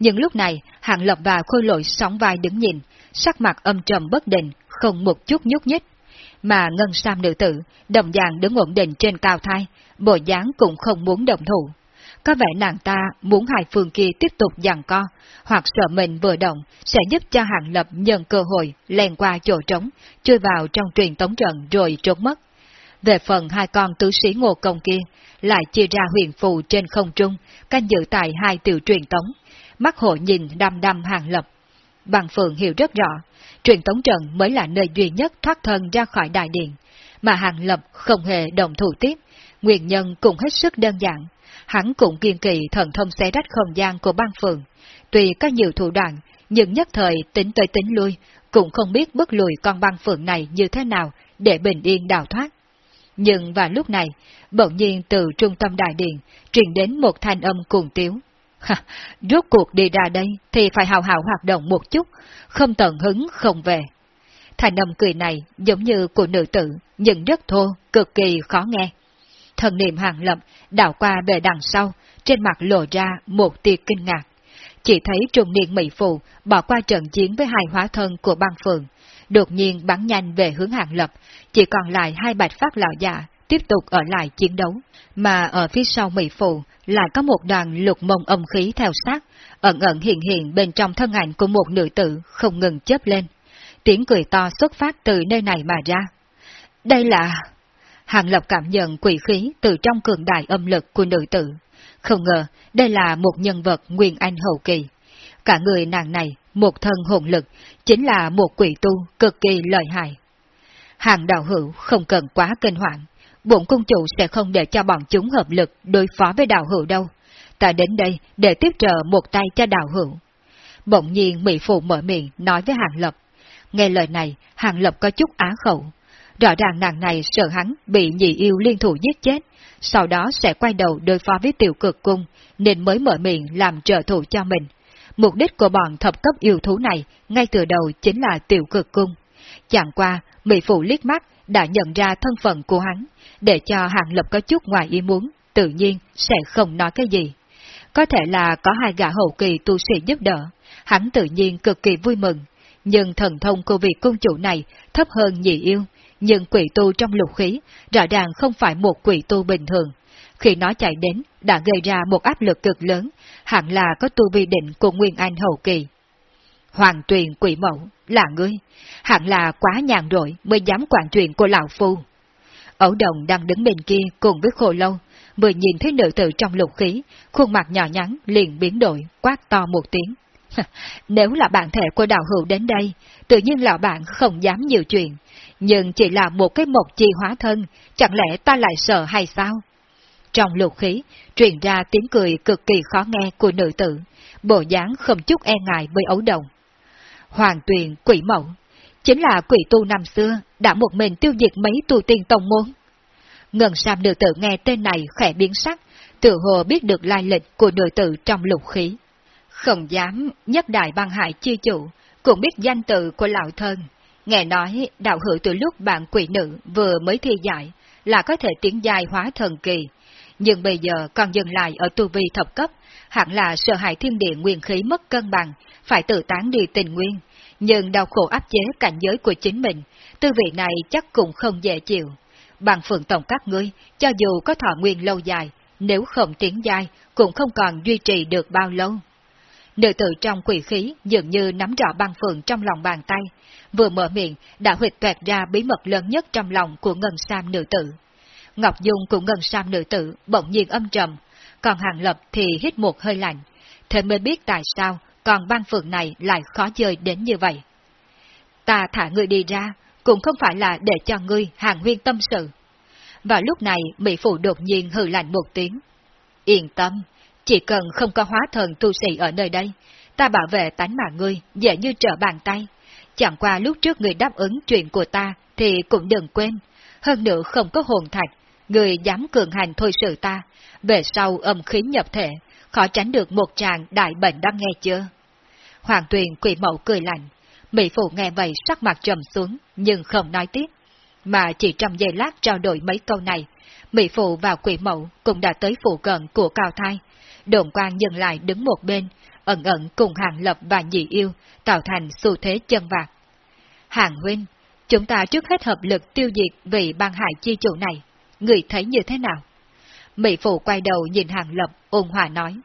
Nhưng lúc này, hạng lập và khôi lội sóng vai đứng nhìn, sắc mặt âm trầm bất định, không một chút nhúc nhích. Mà ngân sam nữ tử, đồng dạng đứng ổn định trên cao thai, bộ dáng cũng không muốn động thủ. Có vẻ nàng ta muốn hai phương kia tiếp tục giằng co, hoặc sợ mình vừa động sẽ giúp cho hạng lập nhận cơ hội len qua chỗ trống, chui vào trong truyền tống trận rồi trốn mất. Về phần hai con tứ sĩ ngô công kia, lại chia ra huyền phù trên không trung, canh giữ tại hai tiểu truyền tống, mắt hộ nhìn đăm đăm hàng lập. Bằng phượng hiểu rất rõ, truyền tống trận mới là nơi duy nhất thoát thân ra khỏi đại điện, mà hàng lập không hề đồng thủ tiếp, nguyên nhân cũng hết sức đơn giản. Hắn cũng kiên kỳ thần thông xé rách không gian của băng phượng, tuy có nhiều thủ đoạn, nhưng nhất thời tính tới tính lui, cũng không biết bước lùi con băng phượng này như thế nào để bình yên đào thoát. Nhưng vào lúc này, bỗng nhiên từ trung tâm đại điện, truyền đến một thanh âm cuồng tiếu rốt cuộc đi ra đây thì phải hào hào hoạt động một chút, không tận hứng không về. Thành âm cười này giống như của nữ tử, nhưng rất thô, cực kỳ khó nghe. Thần niệm hàng lập đảo qua về đằng sau, trên mặt lộ ra một tia kinh ngạc. Chỉ thấy trùng niên mỹ phụ bỏ qua trận chiến với hai hóa thân của băng phường, đột nhiên bắn nhanh về hướng hàng lập, chỉ còn lại hai bạch phát lão già tiếp tục ở lại chiến đấu, mà ở phía sau mỹ phụ lại có một đoàn lục mông âm khí theo sát, ẩn ẩn hiện hiện bên trong thân ảnh của một nữ tử không ngừng chớp lên. Tiếng cười to xuất phát từ nơi này mà ra. Đây là... Hàng Lập cảm nhận quỷ khí từ trong cường đại âm lực của nữ tử. Không ngờ, đây là một nhân vật nguyên anh hậu kỳ. Cả người nàng này, một thân hồn lực, chính là một quỷ tu cực kỳ lợi hại. Hàng đạo hữu không cần quá kinh hoàng, bổn cung chủ sẽ không để cho bọn chúng hợp lực đối phó với đạo hữu đâu. Ta đến đây để tiếp trợ một tay cho đạo hữu. Bỗng nhiên Mỹ Phụ mở miệng nói với Hàng Lập. Nghe lời này, Hàng Lập có chút á khẩu. Rõ ràng nàng này sợ hắn bị nhị yêu liên thủ giết chết, sau đó sẽ quay đầu đối phó với tiểu cực cung, nên mới mở miệng làm trợ thủ cho mình. Mục đích của bọn thập cấp yêu thú này ngay từ đầu chính là tiểu cực cung. Chẳng qua, Mỹ Phụ liếc mắt đã nhận ra thân phận của hắn, để cho Hàng Lập có chút ngoài ý muốn, tự nhiên sẽ không nói cái gì. Có thể là có hai gã hậu kỳ tu sĩ giúp đỡ, hắn tự nhiên cực kỳ vui mừng, nhưng thần thông của vị cung chủ này thấp hơn nhị yêu, nhưng quỷ tu trong lục khí rõ ràng không phải một quỷ tu bình thường. Khi nó chạy đến, đã gây ra một áp lực cực lớn, hẳn là có tu vi định của Nguyên Anh hậu kỳ. Hoàng tuyền quỷ mẫu, là ngươi, hẳn là quá nhàn rỗi mới dám quản chuyện của lão phu. Ấu đồng đang đứng bên kia cùng với khổ lâu, vừa nhìn thấy nữ tử trong lục khí, khuôn mặt nhỏ nhắn liền biến đổi, quát to một tiếng. Nếu là bạn thể của đạo hữu đến đây, tự nhiên lão bạn không dám nhiều chuyện, nhưng chỉ là một cái mộc chi hóa thân, chẳng lẽ ta lại sợ hay sao? Trong lục khí, truyền ra tiếng cười cực kỳ khó nghe của nữ tử, bộ dáng không chút e ngại với ấu đồng. Hoàng tuyền quỷ mẫu, chính là quỷ tu năm xưa, đã một mình tiêu diệt mấy tu tiên tông môn. Ngân Sam nữ tử nghe tên này khẽ biến sắc, tự hồ biết được lai lịch của nữ tử trong lục khí. Không dám nhất đại băng hại chi chủ, cũng biết danh tự của lão thân. Nghe nói đạo hữu từ lúc bạn quỷ nữ vừa mới thi giải, là có thể tiến dài hóa thần kỳ, nhưng bây giờ còn dừng lại ở tu vi thập cấp, hẳn là sợ hại thiên địa nguyên khí mất cân bằng, phải tự tán đi tình nguyên, nhưng đau khổ áp chế cảnh giới của chính mình, tư vị này chắc cũng không dễ chịu. Bằng phượng tổng các ngươi, cho dù có thọ nguyên lâu dài, nếu không tiến dài, cũng không còn duy trì được bao lâu. Nữ tử trong quỷ khí dường như nắm rõ băng phượng trong lòng bàn tay, vừa mở miệng đã huyệt toẹt ra bí mật lớn nhất trong lòng của ngân sam nữ tử. Ngọc Dung của ngân sam nữ tử bỗng nhiên âm trầm, còn Hàng Lập thì hít một hơi lạnh, thế mới biết tại sao còn băng phượng này lại khó chơi đến như vậy. Ta thả ngươi đi ra, cũng không phải là để cho ngươi hàng huyên tâm sự. Và lúc này Mỹ Phụ đột nhiên hừ lạnh một tiếng. Yên tâm, chỉ cần không có hóa thần tu sĩ ở nơi đây, ta bảo vệ tánh mạng ngươi dễ như trở bàn tay. Chẳng qua lúc trước người đáp ứng chuyện của ta thì cũng đừng quên. Hơn nữa không có hồn thạch, người dám cường hành thôi sự ta, về sau âm khí nhập thể, khó tránh được một tràng đại bệnh đang nghe chưa? Hoàng tuyền quỷ mẫu cười lạnh, Mỹ Phụ nghe vậy sắc mặt trầm xuống, nhưng không nói tiếp. Mà chỉ trong giây lát trao đổi mấy câu này, Mỹ Phụ và quỷ mẫu cũng đã tới phụ cận của Cao Thai. Đồn quang dừng lại đứng một bên, ẩn ẩn cùng Hàng Lập và Nhị Yêu, tạo thành xu thế chân vạc. Hàng Huynh, chúng ta trước hết hợp lực tiêu diệt vị băng hại chi chủ này, người thấy như thế nào? Mỹ Phụ quay đầu nhìn Hàng Lập, ôn hòa nói.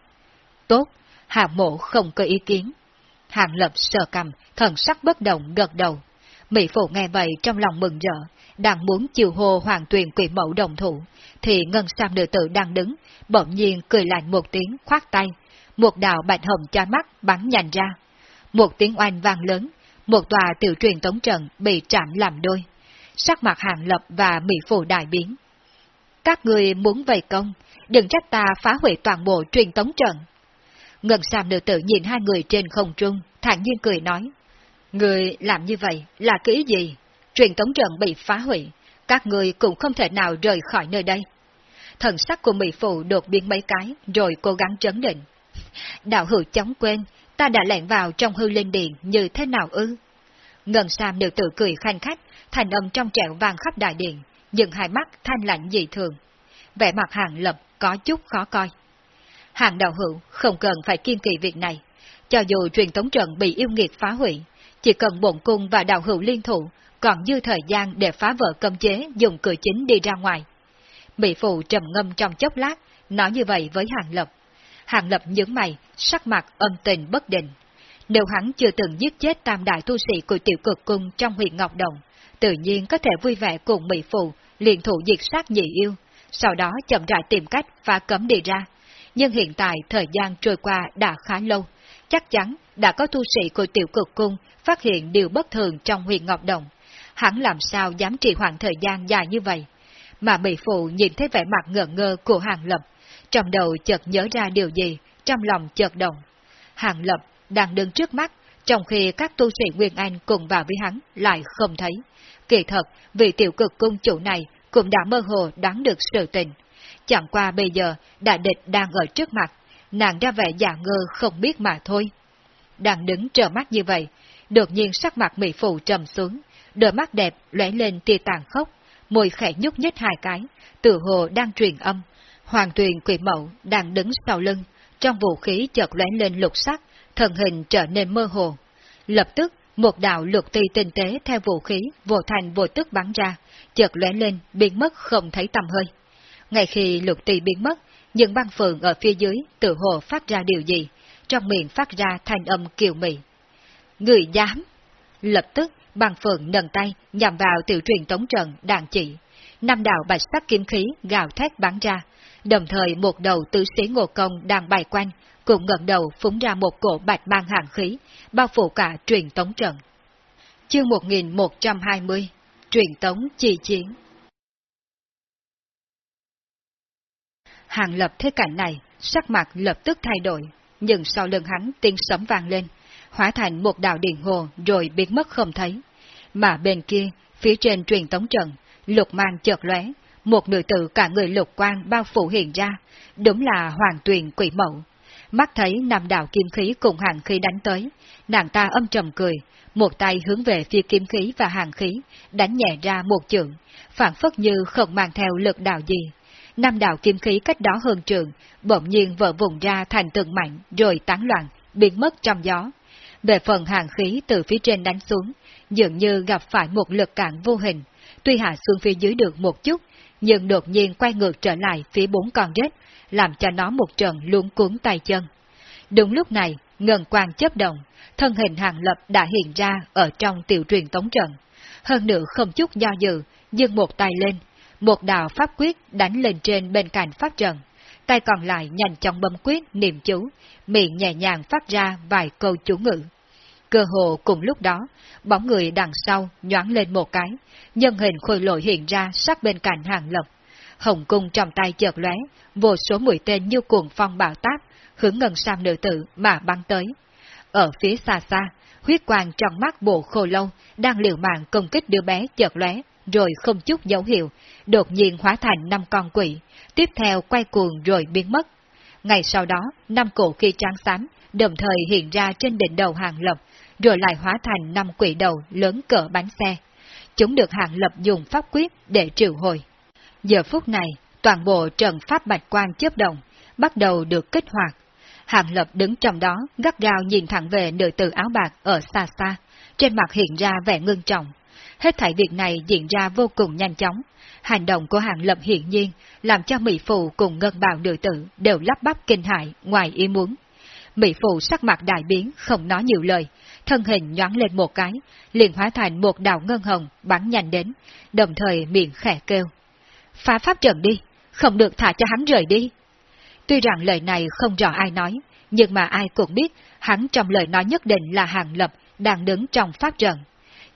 Tốt, Hàng Mộ không có ý kiến. Hàng Lập sờ cầm, thần sắc bất động gật đầu. Mỹ Phụ nghe vậy trong lòng mừng rỡ, đang muốn chiều hô hoàng tuyền quỷ mẫu đồng thủ, thì ngân sam nữ tử đang đứng, bỗng nhiên cười lạnh một tiếng khoát tay, một đạo bạch hồng cho mắt bắn nhành ra. Một tiếng oanh vang lớn, một tòa tiểu truyền tống trận bị chạm làm đôi. Sắc mặt hàng lập và Mỹ Phụ đại biến. Các người muốn vây công, đừng trách ta phá hủy toàn bộ truyền tống trận. Ngân Sam nữ tử nhìn hai người trên không trung, thản nhiên cười nói. Người làm như vậy là kỹ gì? Truyền tống trận bị phá hủy, các người cũng không thể nào rời khỏi nơi đây. Thần sắc của Mỹ Phụ đột biến mấy cái, rồi cố gắng trấn định. Đạo hữu chóng quên, ta đã lẻn vào trong hư linh điện như thế nào ư? Ngân Sam nữ tử cười khanh khách, thành âm trong trẻo vang khắp đại điện, nhưng hai mắt thanh lạnh dị thường. Vẻ mặt hàng lập có chút khó coi. Hàng đạo hữu không cần phải kiên kỳ việc này. Cho dù truyền tống trận bị yêu nghiệt phá hủy, chỉ cần bổn cung và đạo hữu liên thủ, còn dư thời gian để phá vỡ cấm chế dùng cửa chính đi ra ngoài. Mỹ Phụ trầm ngâm trong chốc lát, nói như vậy với Hàng Lập. Hàng Lập nhướng mày, sắc mặt âm tình bất định. Nếu hắn chưa từng giết chết tam đại tu sĩ của tiểu cực cung trong huyện Ngọc Đồng, tự nhiên có thể vui vẻ cùng Mỹ Phụ liền thủ diệt sát nhị yêu, sau đó chậm rãi tìm cách phá cấm đi ra. Nhưng hiện tại thời gian trôi qua đã khá lâu, chắc chắn đã có tu sĩ của tiểu cực cung phát hiện điều bất thường trong huyện Ngọc Đồng. Hắn làm sao dám trì hoãn thời gian dài như vậy? Mà Mỹ Phụ nhìn thấy vẻ mặt ngờ ngơ của Hàng Lập, trong đầu chợt nhớ ra điều gì, trong lòng chợt động. Hàng Lập đang đứng trước mắt, trong khi các tu sĩ Nguyên Anh cùng vào với hắn lại không thấy. Kỳ thật, vị tiểu cực cung chủ này cũng đã mơ hồ đoán được sự tình. Chẳng qua bây giờ, đại địch đang ở trước mặt, nàng ra vẻ giả ngơ không biết mà thôi. Đang đứng trở mắt như vậy, đột nhiên sắc mặt mỹ phụ trầm xuống, đôi mắt đẹp lóe lên tia tàn khốc, môi khẽ nhúc nhích hai cái, tự hồ đang truyền âm. Hoàng tuyền quỷ mẫu đang đứng sau lưng, trong vũ khí chợt lóe lên lục sắc, thần hình trở nên mơ hồ. Lập tức, một đạo lược ti tinh tế theo vũ khí vô thành vô tức bắn ra, chợt lóe lên, biến mất không thấy tầm hơi. Ngay khi lược ti biến mất, những băng phượng ở phía dưới tự hồ phát ra điều gì, trong miệng phát ra thanh âm kiều mị. Người dám! Lập tức, băng phượng nâng tay nhằm vào tiểu truyền tống trận đàn chỉ. Năm đạo bạch sắc kim khí gào thét bắn ra, đồng thời một đầu tứ sĩ ngộ công đang bay quanh, cũng ngẩng đầu phúng ra một cổ bạch mang hàng khí, bao phủ cả truyền tống trận. Chương 1120 Truyền tống chi chiến Hàng lập thế cảnh này, sắc mặt lập tức thay đổi, nhưng sau lưng hắn tiếng sấm vang lên, hóa thành một đạo điện hồ rồi biến mất không thấy. Mà bên kia, phía trên truyền tống trận, lục mang chợt lóe, một nữ tử cả người lục quang bao phủ hiện ra, đúng là hoàng tuyền quỷ mẫu. Mắt thấy nam đạo kim khí cùng hàng khí đánh tới, nàng ta âm trầm cười, một tay hướng về phía kim khí và hàng khí, đánh nhẹ ra một chưởng, phản phất như không mang theo lực đạo gì. Nam đạo kim khí cách đó hơn trường, bỗng nhiên vỡ vùng ra thành từng mạnh rồi tán loạn, biến mất trong gió. Về phần hàng khí từ phía trên đánh xuống, dường như gặp phải một lực cản vô hình, tuy hạ xuống phía dưới được một chút, nhưng đột nhiên quay ngược trở lại phía bốn con rết, làm cho nó một trận luống cuốn tay chân. Đúng lúc này, ngân quang chấp động, thân hình hàng lập đã hiện ra ở trong tiểu truyền tống trận. Hơn nữa không chút do dự, dừng một tay lên, một đạo pháp quyết đánh lên trên bên cạnh pháp trận. Tay còn lại nhanh chóng bấm quyết niệm chú, miệng nhẹ nhàng phát ra vài câu chú ngữ. Cơ hồ cùng lúc đó, bóng người đằng sau nhoáng lên một cái, nhân hình khôi lội hiện ra sát bên cạnh hàng lập. Hồng cung trong tay chợt lóe, vô số mũi tên như cuồng phong bạo táp, hướng ngân sam nữ tử mà băng tới. Ở phía xa xa, huyết quang trong mắt bộ khô lâu đang liều mạng công kích đứa bé chợt lóe, rồi không chút dấu hiệu, đột nhiên hóa thành năm con quỷ, tiếp theo quay cuồng rồi biến mất. Ngày sau đó, năm cổ khi trắng xám, đồng thời hiện ra trên đỉnh đầu hàng lập, rồi lại hóa thành năm quỷ đầu lớn cỡ bánh xe. Chúng được hàng lập dùng pháp quyết để triệu hồi. Giờ phút này, toàn bộ trận pháp bạch quan chớp động, bắt đầu được kích hoạt. Hàng lập đứng trong đó, gắt gao nhìn thẳng về nữ tử áo bạc ở xa xa, trên mặt hiện ra vẻ ngưng trọng. Hết thảy việc này diễn ra vô cùng nhanh chóng. Hành động của hàng lập hiển nhiên, làm cho Mỹ Phụ cùng ngân bào nữ tử đều lắp bắp kinh hại ngoài ý muốn. Mỹ Phụ sắc mặt đại biến, không nói nhiều lời, thân hình nhoáng lên một cái, liền hóa thành một đạo ngân hồng bắn nhanh đến, đồng thời miệng khẽ kêu. Phá pháp trận đi, không được thả cho hắn rời đi. Tuy rằng lời này không rõ ai nói, nhưng mà ai cũng biết hắn trong lời nói nhất định là hàng lập đang đứng trong pháp trận.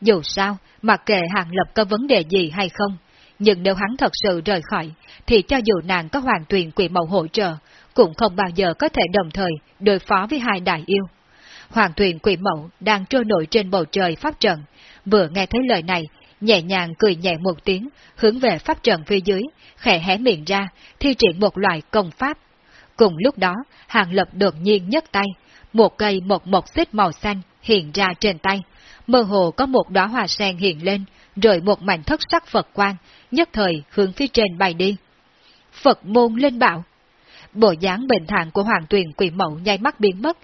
Dù sao, mặc kệ hàng lập có vấn đề gì hay không, nhưng nếu hắn thật sự rời khỏi, thì cho dù nàng có hoàn tuyền quỷ mẫu hỗ trợ, cũng không bao giờ có thể đồng thời đối phó với hai đại yêu. Hoàng thuyền quỷ mẫu đang trôi nổi trên bầu trời pháp trận, vừa nghe thấy lời này, nhẹ nhàng cười nhẹ một tiếng, hướng về pháp trận phía dưới, khẽ hé miệng ra, thi triển một loại công pháp. Cùng lúc đó, hàng lập đột nhiên nhấc tay, một cây một một xích màu xanh hiện ra trên tay, mơ hồ có một đóa hoa sen hiện lên, rồi một mảnh thất sắc Phật quang, nhất thời hướng phía trên bay đi. Phật môn lên bạo. Bộ dáng bình thản của hoàng tuyền quỷ mẫu nháy mắt biến mất,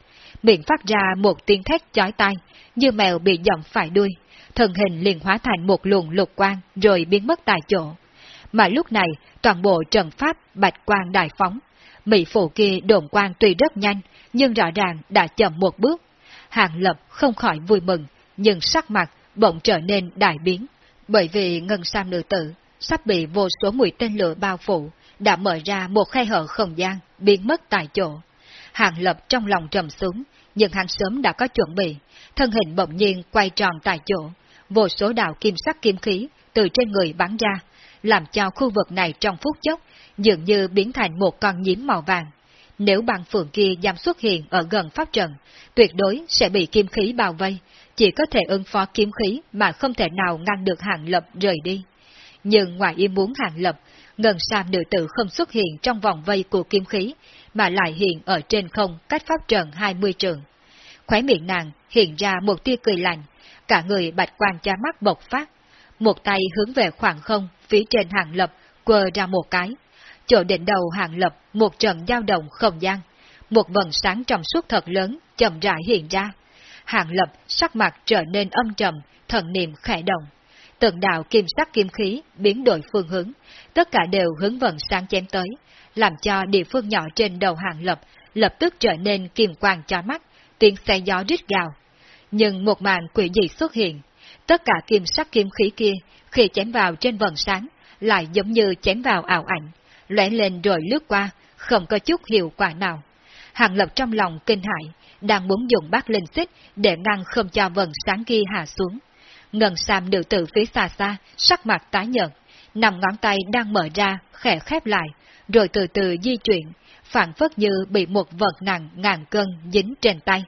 miệng phát ra một tiếng thét chói tai, như mèo bị giọng phải đuôi, thân hình liền hóa thành một luồng lục quang rồi biến mất tại chỗ. Mà lúc này, toàn bộ trận pháp bạch quang đại phóng. Mỹ phụ kia đồn quang tuy rất nhanh, nhưng rõ ràng đã chậm một bước. Hàng lập không khỏi vui mừng, nhưng sắc mặt bỗng trở nên đại biến. Bởi vì ngân sam nữ tử sắp bị vô số mũi tên lửa bao phủ, đã mở ra một khe hở không gian, biến mất tại chỗ. Hàng lập trong lòng trầm xuống, nhưng hắn sớm đã có chuẩn bị, thân hình bỗng nhiên quay tròn tại chỗ, vô số đạo kim sắc kim khí từ trên người bắn ra, làm cho khu vực này trong phút chốc dường như biến thành một con nhím màu vàng. Nếu băng phượng kia dám xuất hiện ở gần pháp trận, tuyệt đối sẽ bị kim khí bao vây, chỉ có thể ứng phó kim khí mà không thể nào ngăn được hàng lập rời đi. Nhưng ngoài ý muốn hàng lập, ngân sam nữ tử không xuất hiện trong vòng vây của kim khí, mà lại hiện ở trên không cách pháp trận 20 trường. Khóe miệng nàng hiện ra một tia cười lạnh, cả người bạch quan cha mắt bộc phát, một tay hướng về khoảng không phía trên hàng lập quơ ra một cái. Chỗ đỉnh đầu hàng lập một trận dao động không gian, một vần sáng trong suốt thật lớn chậm rãi hiện ra. Hàng lập sắc mặt trở nên âm trầm, thần niệm khẽ động. Từng đạo kim sắc kim khí biến đổi phương hướng, tất cả đều hướng vần sáng chém tới, làm cho địa phương nhỏ trên đầu hàng lập lập tức trở nên kim quang cho mắt, tiếng xe gió rít gào. Nhưng một màn quỷ dị xuất hiện, tất cả kim sắc kim khí kia khi chém vào trên vần sáng lại giống như chém vào ảo ảnh, lóe lên rồi lướt qua, không có chút hiệu quả nào. Hàng lập trong lòng kinh hãi, đang muốn dùng bát linh xích để ngăn không cho vần sáng kia hạ xuống. Ngân Sam nữ tử phía xa xa, sắc mặt tái nhợt, nằm ngón tay đang mở ra, khẽ khép lại, rồi từ từ di chuyển, phản phất như bị một vật nặng ngàn cân dính trên tay.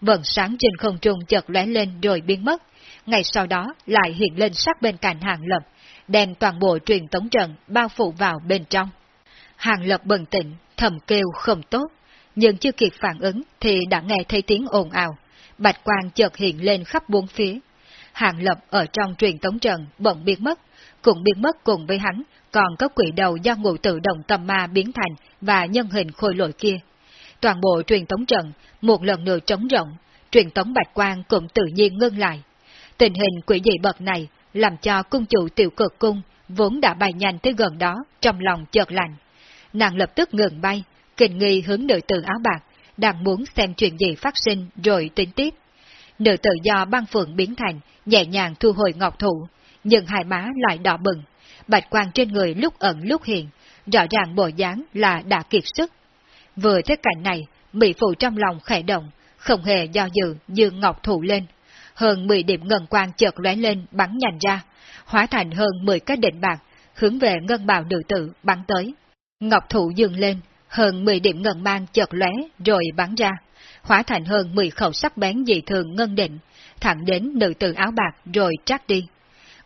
Vần sáng trên không trung chợt lóe lên rồi biến mất, ngày sau đó lại hiện lên sát bên cạnh hàng lập, đem toàn bộ truyền tống trận bao phủ vào bên trong. Hàng lập bừng tỉnh, thầm kêu không tốt, nhưng chưa kịp phản ứng thì đã nghe thấy tiếng ồn ào. Bạch quang chợt hiện lên khắp bốn phía. Hàng lập ở trong truyền tống trận bỗng biến mất, cũng biến mất cùng với hắn, còn có quỷ đầu do ngụ tự động tâm ma biến thành và nhân hình khôi lội kia. Toàn bộ truyền tống trận một lần nữa trống rộng, truyền tống bạch quang cũng tự nhiên ngưng lại. Tình hình quỷ dị bậc này làm cho cung chủ tiểu cực cung vốn đã bay nhanh tới gần đó, trong lòng chợt lạnh. Nàng lập tức ngừng bay, kinh nghi hướng nữ tử áo bạc, đang muốn xem chuyện gì phát sinh rồi tính tiếp. Nữ tử do băng phượng biến thành, nhẹ nhàng thu hồi ngọc thủ, nhưng hai má lại đỏ bừng, bạch quang trên người lúc ẩn lúc hiện, rõ ràng bộ dáng là đã kiệt sức. Vừa thấy cảnh này, Mỹ Phụ trong lòng khẽ động, không hề do dự như ngọc thủ lên. Hơn 10 điểm ngân quang chợt lóe lên bắn nhanh ra, hóa thành hơn 10 cái định bạc, hướng về ngân bào nữ tử bắn tới. Ngọc thủ dừng lên, hơn 10 điểm ngân mang chợt lóe rồi bắn ra, hóa thành hơn 10 khẩu sắc bén dị thường ngân định, thẳng đến nữ tử áo bạc rồi trát đi.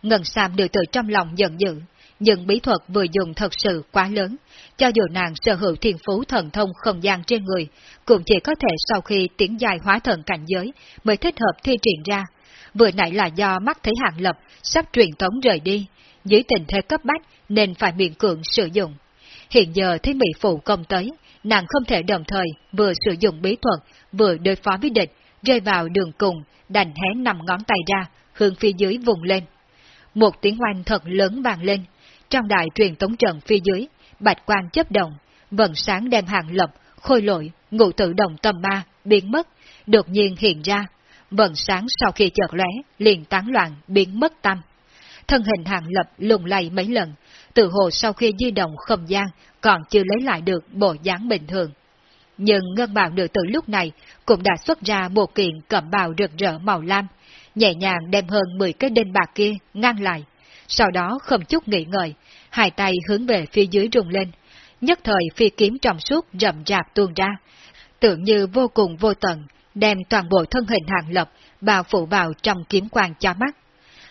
Ngân Sam nữ tử trong lòng giận dữ, nhưng bí thuật vừa dùng thật sự quá lớn, cho dù nàng sở hữu thiên phú thần thông không gian trên người, cũng chỉ có thể sau khi tiến dài hóa thần cảnh giới mới thích hợp thi triển ra. Vừa nãy là do mắt thấy hạng lập sắp truyền tống rời đi, dưới tình thế cấp bách nên phải miệng cưỡng sử dụng. Hiện giờ thấy Mỹ Phụ công tới, nàng không thể đồng thời vừa sử dụng bí thuật, vừa đối phó với địch, rơi vào đường cùng, đành hé nằm ngón tay ra, hướng phía dưới vùng lên. Một tiếng oanh thật lớn vang lên, trong đại truyền tống trận phía dưới, bạch quan chấp động, vận sáng đem hàng lập, khôi lội, ngụ tự động tâm ma, biến mất, đột nhiên hiện ra. Vận sáng sau khi chợt lóe, liền tán loạn, biến mất tâm. Thân hình hàng lập lùng lay mấy lần, tự hồ sau khi di động không gian, còn chưa lấy lại được bộ dáng bình thường. Nhưng ngân bào nữ tử lúc này cũng đã xuất ra một kiện cẩm bào rực rỡ màu lam, nhẹ nhàng đem hơn 10 cái đinh bạc kia ngăn lại. Sau đó không chút nghĩ ngợi, hai tay hướng về phía dưới rung lên, nhất thời phi kiếm trong suốt rậm rạp tuôn ra, tưởng như vô cùng vô tận, đem toàn bộ thân hình hàng lập bao phủ vào trong kiếm quang cho mắt.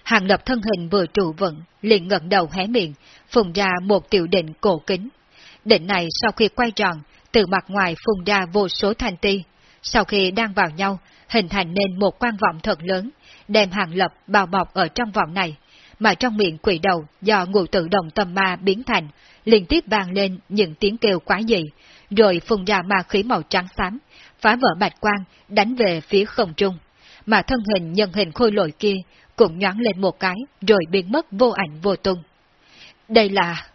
Hàng lập thân hình vừa trụ vững, liền ngẩng đầu hé miệng, phùng ra một tiểu định cổ kính. Định này sau khi quay tròn, từ mặt ngoài phùng ra vô số thanh ti. Sau khi đang vào nhau, hình thành nên một quan vọng thật lớn, đem hàng lập bao bọc ở trong vòng này, mà trong miệng quỷ đầu do ngụ tự động tâm ma biến thành, liên tiếp vang lên những tiếng kêu quá dị, rồi phun ra ma khí màu trắng xám, phá vỡ bạch quang, đánh về phía không trung. Mà thân hình nhân hình khôi lội kia cũng nhoáng lên một cái, rồi biến mất vô ảnh vô tung. Đây là...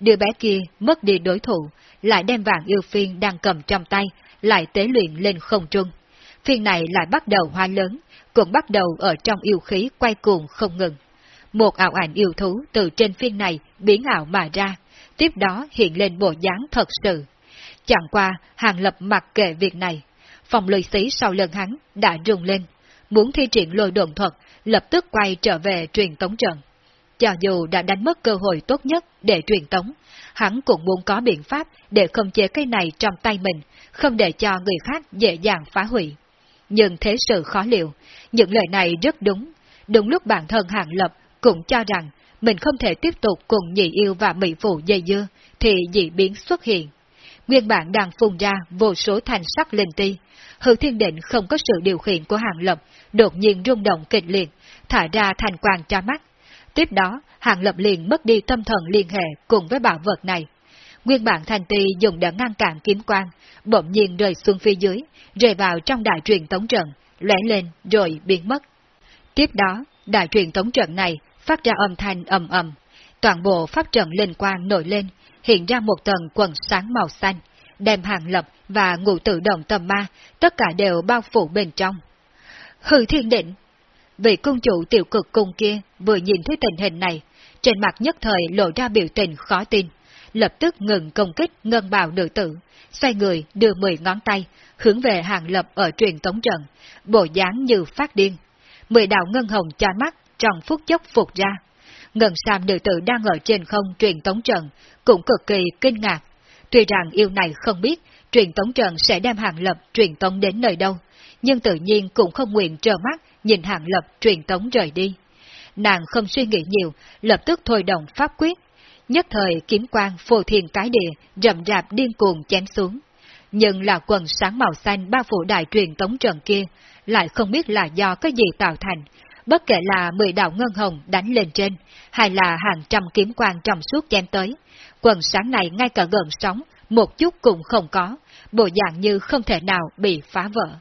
Đứa bé kia mất đi đối thủ, lại đem vàng yêu phiên đang cầm trong tay, lại tế luyện lên không trung. Phiên này lại bắt đầu hoa lớn, cũng bắt đầu ở trong yêu khí quay cuồng không ngừng. Một ảo ảnh yêu thú từ trên phiên này biến ảo mà ra, tiếp đó hiện lên bộ dáng thật sự. Chẳng qua, hàng lập mặc kệ việc này. Phòng lười xí sau lưng hắn đã rung lên, muốn thi triển lôi đồn thuật, lập tức quay trở về truyền tống trận. Cho dù đã đánh mất cơ hội tốt nhất để truyền tống, hắn cũng muốn có biện pháp để không chế cây này trong tay mình, không để cho người khác dễ dàng phá hủy. Nhưng thế sự khó liệu, những lời này rất đúng. Đúng lúc bản thân Hàng Lập cũng cho rằng mình không thể tiếp tục cùng nhị yêu và mỹ phụ dây dưa, thì dị biến xuất hiện. Nguyên bản đang phun ra vô số thành sắc linh ti, hư thiên định không có sự điều khiển của hàng lập, đột nhiên rung động kịch liệt, thả ra thành quang tra mắt. Tiếp đó, hàng lập liền mất đi tâm thần liên hệ cùng với bảo vật này. Nguyên bản thành ti dùng để ngăn cản kiếm quang, bỗng nhiên rơi xuống phía dưới, rơi vào trong đại truyền tống trận, lẻ lên rồi biến mất. Tiếp đó, đại truyền tống trận này phát ra âm thanh ầm ầm, toàn bộ pháp trận linh quang nổi lên, hiện ra một tầng quần sáng màu xanh, đem hàng lập và ngũ tự động tâm ma, tất cả đều bao phủ bên trong. Hư thiên định! Vị cung chủ tiểu cực cung kia vừa nhìn thấy tình hình này, trên mặt nhất thời lộ ra biểu tình khó tin, lập tức ngừng công kích ngân bào nữ tử, xoay người đưa mười ngón tay, hướng về hàng lập ở truyền tống trận, bộ dáng như phát điên. Mười đạo ngân hồng cho mắt trong phút chốc phục ra. Ngân Sam nữ tử đang ở trên không truyền tống trận, cũng cực kỳ kinh ngạc. Tuy rằng yêu này không biết truyền tống trận sẽ đem hàng lập truyền tống đến nơi đâu, nhưng tự nhiên cũng không nguyện trơ mắt nhìn hàng lập truyền tống rời đi. Nàng không suy nghĩ nhiều, lập tức thôi động pháp quyết. Nhất thời kiếm quang phù thiền cái địa, rậm rạp điên cuồng chém xuống. nhưng là quần sáng màu xanh bao phủ đại truyền tống trận kia, lại không biết là do cái gì tạo thành, bất kể là mười đạo ngân hồng đánh lên trên, hay là hàng trăm kiếm quang trong suốt chém tới, quần sáng này ngay cả gần sóng, một chút cũng không có, bộ dạng như không thể nào bị phá vỡ.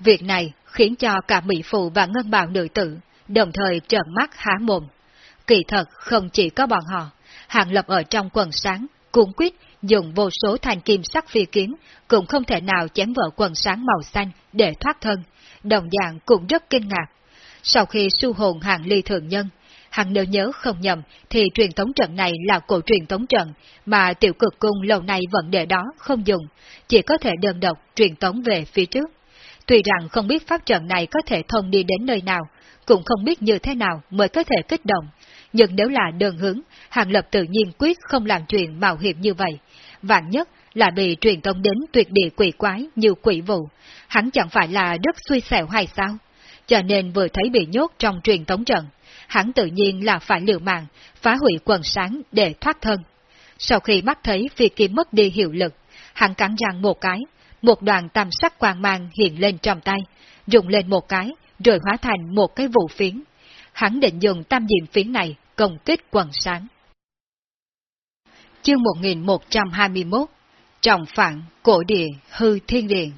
Việc này khiến cho cả Mỹ Phụ và Ngân Bào nữ tử đồng thời trợn mắt há mồm. Kỳ thật không chỉ có bọn họ, hàng lập ở trong quần sáng, cuốn quyết dùng vô số thanh kim sắc phi kiếm, cũng không thể nào chém vỡ quần sáng màu xanh để thoát thân, đồng dạng cũng rất kinh ngạc. Sau khi su hồn hàng ly thượng nhân, hắn nếu nhớ không nhầm thì truyền thống trận này là cổ truyền thống trận mà tiểu cực cung lâu nay vẫn để đó không dùng, chỉ có thể đơn độc truyền tống về phía trước. Tuy rằng không biết pháp trận này có thể thông đi đến nơi nào, cũng không biết như thế nào mới có thể kích động, nhưng nếu là đơn hướng, Hàng Lập tự nhiên quyết không làm chuyện mạo hiểm như vậy. Vạn nhất là bị truyền tông đến tuyệt địa quỷ quái như quỷ vụ, hắn chẳng phải là rất suy xẻo hay sao? Cho nên vừa thấy bị nhốt trong truyền tống trận, hắn tự nhiên là phải liều mạng, phá hủy quần sáng để thoát thân. Sau khi mắt thấy phi kiếm mất đi hiệu lực, hắn cắn răng một cái, một đoàn tam sắc quang mang hiện lên trong tay, rụng lên một cái, rồi hóa thành một cái vụ phiến. Hắn định dùng tam diệm phiến này công kích quần sáng. Chương 1121 Trọng phản cổ địa hư thiên điện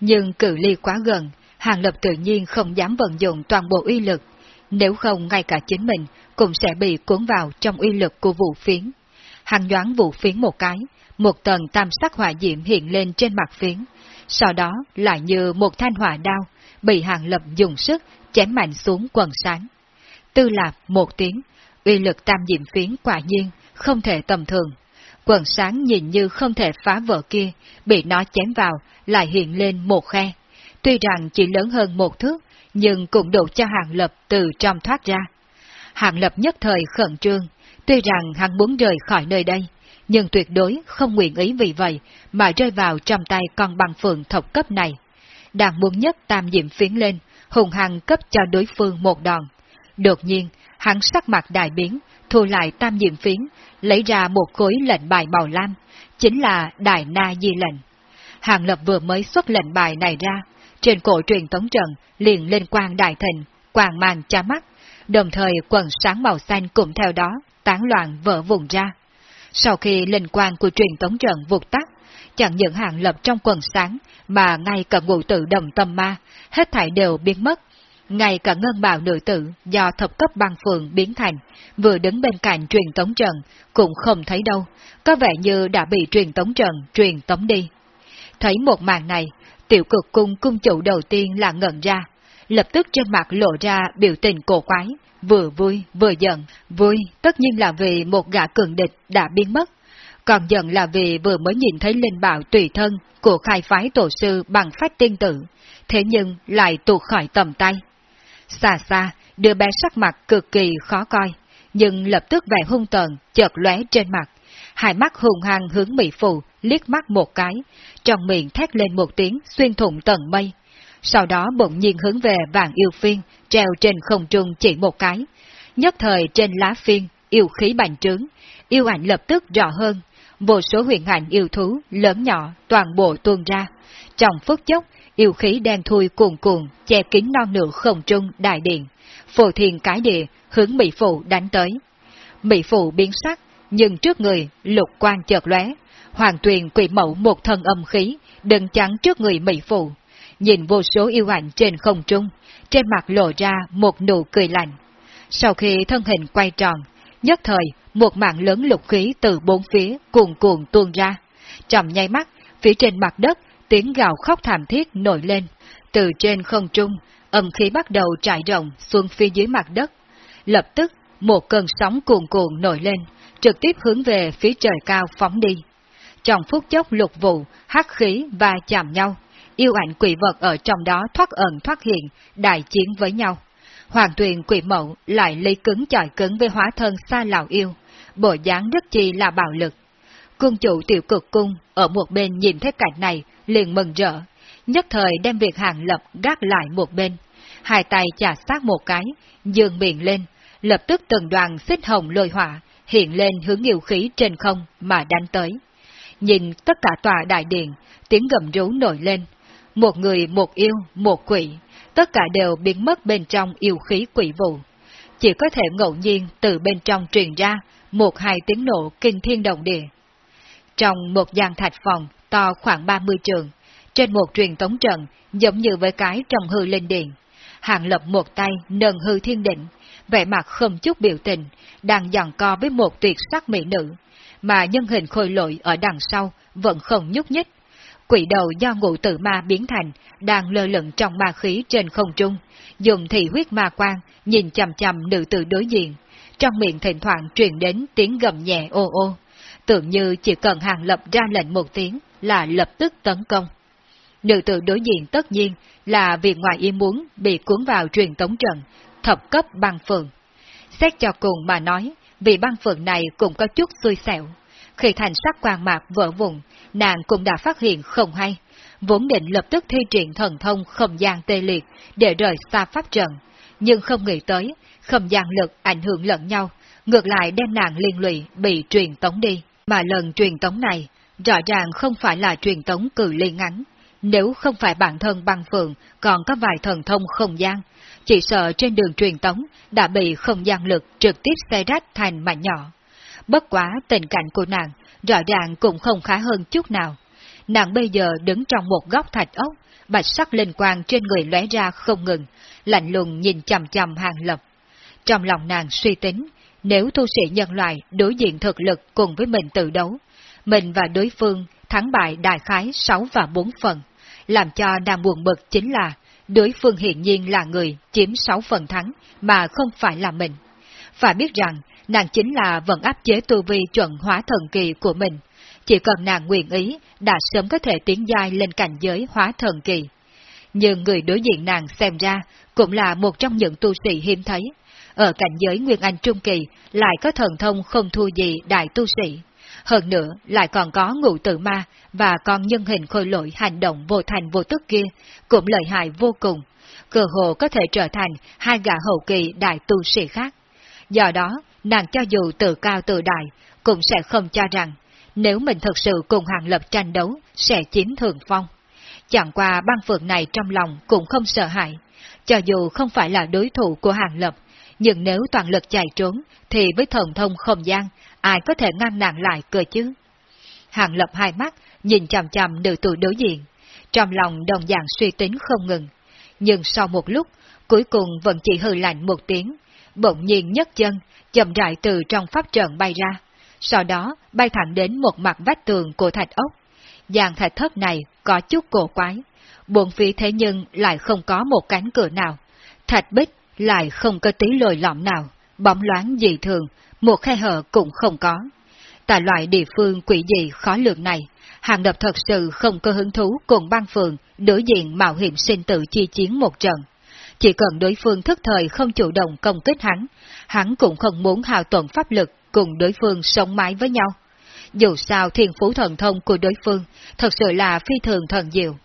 Nhưng cự ly quá gần, Hàng Lập tự nhiên không dám vận dụng toàn bộ uy lực, nếu không ngay cả chính mình cũng sẽ bị cuốn vào trong uy lực của vụ phiến. Hàng nhoáng vụ phiến một cái, một tầng tam sắc hỏa diệm hiện lên trên mặt phiến, sau đó lại như một thanh hỏa đao, bị Hàng Lập dùng sức chém mạnh xuống quần sáng. Tư lạp một tiếng, uy lực tam diệm phiến quả nhiên không thể tầm thường. Quần sáng nhìn như không thể phá vỡ kia, bị nó chém vào, lại hiện lên một khe. Tuy rằng chỉ lớn hơn một thước, nhưng cũng đủ cho Hàng Lập từ trong thoát ra. Hàng Lập nhất thời khẩn trương, tuy rằng hắn muốn rời khỏi nơi đây, nhưng tuyệt đối không nguyện ý vì vậy mà rơi vào trong tay con bằng phượng thập cấp này. Đang muốn nhất tam diệm phiến lên, hùng hằng cấp cho đối phương một đòn. Đột nhiên, hắn sắc mặt đại biến, thu lại tam diệm phiến, lấy ra một khối lệnh bài màu lam, chính là Đại Na Di lệnh. Hàng Lập vừa mới xuất lệnh bài này ra, trên cổ truyền tống trận liền lên quang đại thịnh, quang mang cha mắt, đồng thời quần sáng màu xanh cũng theo đó, tán loạn vỡ vùng ra. Sau khi linh quang của truyền tống trận vụt tắt, chẳng những hàng lập trong quần sáng, mà ngay cả ngụ tử đồng tâm ma, hết thảy đều biến mất. Ngay cả ngân bào nữ tử do thập cấp băng phường biến thành, vừa đứng bên cạnh truyền tống trận, cũng không thấy đâu, có vẻ như đã bị truyền tống trận truyền tống đi. Thấy một màn này, tiểu cực cung cung chủ đầu tiên là ngẩn ra, lập tức trên mặt lộ ra biểu tình cổ quái, vừa vui vừa giận, vui tất nhiên là vì một gã cường địch đã biến mất, còn giận là vì vừa mới nhìn thấy linh bảo tùy thân của khai phái tổ sư bằng phách tiên tử, thế nhưng lại tuột khỏi tầm tay. Xa xa, đứa bé sắc mặt cực kỳ khó coi, nhưng lập tức vẻ hung tợn chợt lóe trên mặt, hai mắt hùng hăng hướng Mỹ Phụ liếc mắt một cái, trong miệng thét lên một tiếng xuyên thủng tầng mây. Sau đó bỗng nhiên hướng về vàng yêu phiên, treo trên không trung chỉ một cái. Nhất thời trên lá phiên, yêu khí bành trướng, yêu ảnh lập tức rõ hơn, vô số huyền ảnh yêu thú, lớn nhỏ, toàn bộ tuôn ra. Trong phút chốc, yêu khí đen thui cuồn cuồn, che kín non nửa không trung đại điện. phổ thiền cái địa, hướng Mỹ Phụ đánh tới. Mỹ Phụ biến sắc, nhưng trước người, lục quan chợt lóe, hoàng tuyền quỷ mẫu một thân âm khí, đừng chắn trước người Mỹ Phụ. Nhìn vô số yêu ảnh trên không trung, trên mặt lộ ra một nụ cười lạnh. Sau khi thân hình quay tròn, nhất thời một mạng lớn lục khí từ bốn phía cuồn cuồn tuôn ra. chậm nháy mắt, phía trên mặt đất, tiếng gào khóc thảm thiết nổi lên. Từ trên không trung, âm khí bắt đầu trải rộng xuống phía dưới mặt đất. Lập tức, một cơn sóng cuồn cuộn nổi lên, trực tiếp hướng về phía trời cao phóng đi. Trong phút chốc lục vụ, hắc khí và chạm nhau, yêu ảnh quỷ vật ở trong đó thoát ẩn thoát hiện, đại chiến với nhau. Hoàng tuyền quỷ mẫu lại lấy cứng chọi cứng với hóa thân xa lão yêu, bộ dáng rất chi là bạo lực. Cung chủ tiểu cực cung ở một bên nhìn thấy cảnh này liền mừng rỡ, nhất thời đem việc hàng lập gác lại một bên, hai tay chà sát một cái, dường miệng lên, lập tức từng đoàn xích hồng lôi hỏa hiện lên hướng yêu khí trên không mà đánh tới. Nhìn tất cả tòa đại điện, tiếng gầm rú nổi lên. Một người, một yêu, một quỷ, tất cả đều biến mất bên trong yêu khí quỷ vụ. Chỉ có thể ngẫu nhiên từ bên trong truyền ra một hai tiếng nổ kinh thiên động địa. Trong một gian thạch phòng to khoảng 30 trường, trên một truyền tống trận giống như với cái trong hư linh điện, Hàng lập một tay nâng hư thiên định, vẻ mặt không chút biểu tình, đang giằng co với một tuyệt sắc mỹ nữ, mà nhân hình khôi lội ở đằng sau vẫn không nhúc nhích. Quỷ đầu do ngụ tử ma biến thành, đang lơ lửng trong ma khí trên không trung, dùng thị huyết ma quang, nhìn chầm chầm nữ tử đối diện, trong miệng thỉnh thoảng truyền đến tiếng gầm nhẹ ô ô, tưởng như chỉ cần hàng lập ra lệnh một tiếng là lập tức tấn công. Nữ tử đối diện tất nhiên là vì ngoài ý muốn bị cuốn vào truyền tống trận, thập cấp băng phượng. Xét cho cùng mà nói, vì băng phượng này cũng có chút xui xẻo. Khi thành sắc quang mạc vỡ vụn, nàng cũng đã phát hiện không hay, vốn định lập tức thi triển thần thông không gian tê liệt để rời xa pháp trận, nhưng không nghĩ tới, không gian lực ảnh hưởng lẫn nhau, ngược lại đem nàng liên lụy bị truyền tống đi, mà lần truyền tống này rõ ràng không phải là truyền tống cử ly ngắn, nếu không phải bản thân băng phượng còn có vài thần thông không gian, chỉ sợ trên đường truyền tống đã bị không gian lực trực tiếp xe rách thành mảnh nhỏ. Bất quá tình cảnh của nàng rõ ràng cũng không khá hơn chút nào. Nàng bây giờ đứng trong một góc thạch ốc, bạch sắc linh quang trên người lóe ra không ngừng, lạnh lùng nhìn chầm chầm hàng lập. Trong lòng nàng suy tính, nếu tu sĩ nhân loại đối diện thực lực cùng với mình tự đấu, mình và đối phương thắng bại đại khái 6 và 4 phần, làm cho nàng buồn bực chính là đối phương hiện nhiên là người chiếm 6 phần thắng mà không phải là mình. Phải biết rằng, nàng chính là vẫn áp chế tu vi chuẩn hóa thần kỳ của mình. Chỉ cần nàng nguyện ý, đã sớm có thể tiến giai lên cảnh giới hóa thần kỳ. Nhưng người đối diện nàng xem ra cũng là một trong những tu sĩ hiếm thấy. Ở cảnh giới Nguyên Anh Trung Kỳ lại có thần thông không thua gì đại tu sĩ. Hơn nữa lại còn có ngụ tự ma và con nhân hình khôi lỗi hành động vô thành vô tức kia, cũng lợi hại vô cùng. Cơ hồ có thể trở thành hai gã hậu kỳ đại tu sĩ khác. Do đó, nàng cho dù tự cao tự đại, cũng sẽ không cho rằng, nếu mình thực sự cùng hàng lập tranh đấu, sẽ chiếm thường phong. Chẳng qua băng phượng này trong lòng cũng không sợ hãi. Cho dù không phải là đối thủ của hàng lập, nhưng nếu toàn lực chạy trốn, thì với thần thông không gian, ai có thể ngăn nàng lại cơ chứ? Hàng lập hai mắt, nhìn chằm chằm nữ tử đối diện, trong lòng đồng dạng suy tính không ngừng. Nhưng sau một lúc, cuối cùng vẫn chỉ hư lạnh một tiếng, bỗng nhiên nhấc chân, chậm rãi từ trong pháp trận bay ra, sau đó bay thẳng đến một mặt vách tường của thạch ốc. Dàn thạch thất này có chút cổ quái, buồn phí thế nhưng lại không có một cánh cửa nào, thạch bích lại không có tí lồi lõm nào, bóng loáng dị thường, một khe hở cũng không có. Tại loại địa phương quỷ dị khó lường này, hàng đập thật sự không có hứng thú cùng ban phường đối diện mạo hiểm sinh tử chi chiến một trận. Chỉ cần đối phương thức thời không chủ động công kích hắn, hắn cũng không muốn hào tuần pháp lực cùng đối phương sống mái với nhau. Dù sao thiên phú thần thông của đối phương thật sự là phi thường thần diệu.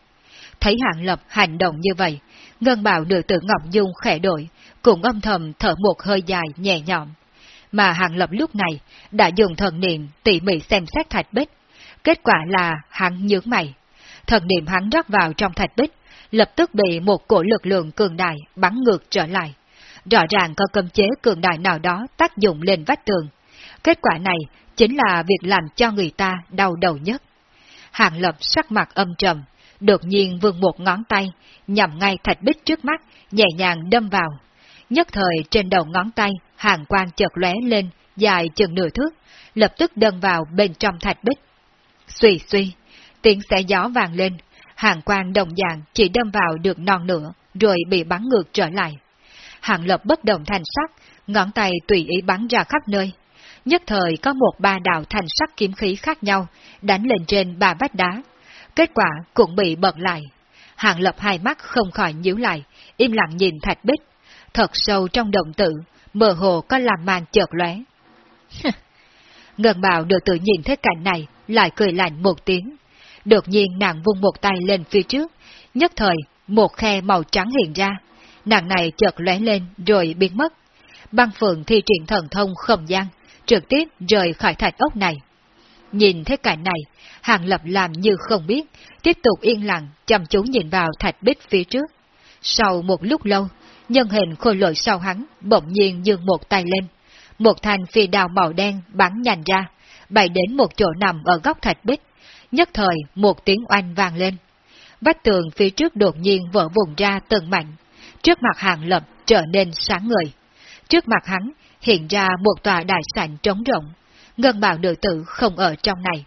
Thấy hạng lập hành động như vậy, ngân bảo nữ tử Ngọc Dung khẽ đổi, cũng âm thầm thở một hơi dài nhẹ nhõm. Mà hạng lập lúc này đã dùng thần niệm tỉ mỉ xem xét thạch bích. Kết quả là hắn nhướng mày. Thần niệm hắn rót vào trong thạch bích, lập tức bị một cổ lực lượng cường đại bắn ngược trở lại. Rõ ràng có cơm chế cường đại nào đó tác dụng lên vách tường. Kết quả này chính là việc làm cho người ta đau đầu nhất. Hàng lập sắc mặt âm trầm, đột nhiên vươn một ngón tay, nhằm ngay thạch bích trước mắt, nhẹ nhàng đâm vào. Nhất thời trên đầu ngón tay, hàng quang chợt lóe lên, dài chừng nửa thước, lập tức đâm vào bên trong thạch bích. Suy suy, tiếng xé gió vàng lên, hàng quang đồng dạng chỉ đâm vào được non nửa, rồi bị bắn ngược trở lại. Hàng lập bất động thành sắc, ngón tay tùy ý bắn ra khắp nơi. Nhất thời có một ba đạo thành sắc kiếm khí khác nhau, đánh lên trên ba vách đá. Kết quả cũng bị bật lại. Hàng lập hai mắt không khỏi nhíu lại, im lặng nhìn thạch bích. Thật sâu trong động tử, mơ hồ có làm màn chợt lóe. Ngân Bảo được tự nhìn thấy cảnh này, lại cười lạnh một tiếng. Đột nhiên nàng vung một tay lên phía trước, nhất thời một khe màu trắng hiện ra. Nàng này chợt lóe lên rồi biến mất. Băng phượng thi triển thần thông không gian, trực tiếp rời khỏi thạch ốc này. Nhìn thấy cảnh này, Hàng Lập làm như không biết, tiếp tục yên lặng, chăm chú nhìn vào thạch bích phía trước. Sau một lúc lâu, nhân hình khôi lội sau hắn, bỗng nhiên dương một tay lên. Một thanh phi đào màu đen bắn nhanh ra, bay đến một chỗ nằm ở góc thạch bích. Nhất thời, một tiếng oanh vang lên. Vách tường phía trước đột nhiên vỡ vùng ra từng mảnh. Trước mặt hàng lập trở nên sáng người. Trước mặt hắn hiện ra một tòa đại sảnh trống rộng. Ngân bào nữ tử không ở trong này.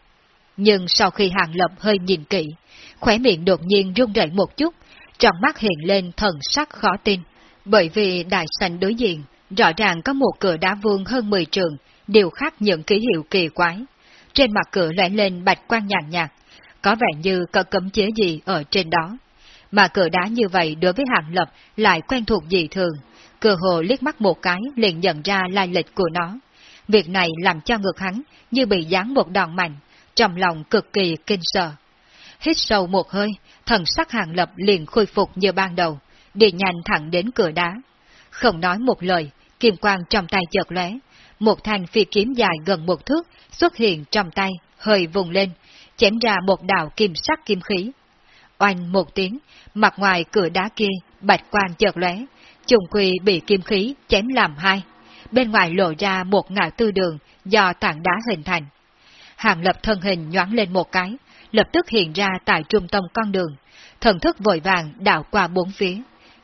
Nhưng sau khi hàng lập hơi nhìn kỹ, khóe miệng đột nhiên rung rẩy một chút, trong mắt hiện lên thần sắc khó tin. Bởi vì đại sảnh đối diện, rõ ràng có một cửa đá vuông hơn 10 trường, đều khắc những ký hiệu kỳ quái. Trên mặt cửa lại lên bạch quang nhàn nhạt, có vẻ như có cấm chế gì ở trên đó. Mà cửa đá như vậy đối với hạng lập lại quen thuộc dị thường, cửa hồ liếc mắt một cái liền nhận ra lai lịch của nó. Việc này làm cho ngược hắn như bị giáng một đòn mạnh, trong lòng cực kỳ kinh sợ. Hít sâu một hơi, thần sắc hàng lập liền khôi phục như ban đầu, đi nhanh thẳng đến cửa đá. Không nói một lời, kim quang trong tay chợt lóe, một thanh phi kiếm dài gần một thước xuất hiện trong tay, hơi vùng lên, chém ra một đạo kim sắc kim khí. Oanh một tiếng, mặt ngoài cửa đá kia, bạch quang chợt lóe, trùng quỳ bị kim khí chém làm hai. Bên ngoài lộ ra một ngã tư đường do tảng đá hình thành. Hàng lập thân hình nhoáng lên một cái, lập tức hiện ra tại trung tâm con đường, thần thức vội vàng đảo qua bốn phía,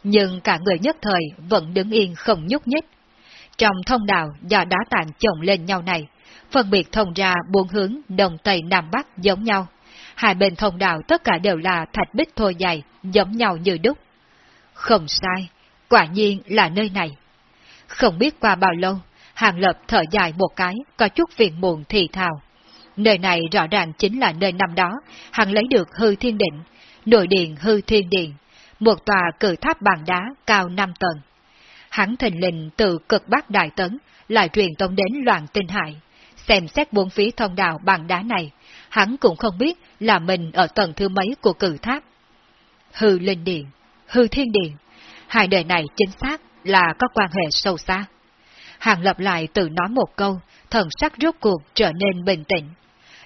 nhưng cả người nhất thời vẫn đứng yên không nhúc nhích. Trong thông đạo do đá tảng chồng lên nhau này, phân biệt thông ra buôn hướng đông tây nam bắc giống nhau. Hai bên thông đạo tất cả đều là thạch bích thô dày, giống nhau như đúc. Không sai, quả nhiên là nơi này. Không biết qua bao lâu, Hàng Lập thở dài một cái, có chút phiền muộn thì thào. Nơi này rõ ràng chính là nơi năm đó, hắn lấy được hư thiên định, nội điện hư thiên điện, một tòa cử tháp bằng đá cao 5 tầng. Hắn thình lình từ cực bắc đại tấn, lại truyền tông đến loạn tinh hải. Xem xét bốn phía thông đạo bằng đá này, hắn cũng không biết là mình ở tầng thứ mấy của cử tháp. Hư linh điện, hư thiên điện, hai đời này chính xác là có quan hệ sâu xa. Hàng lập lại tự nói một câu, thần sắc rốt cuộc trở nên bình tĩnh.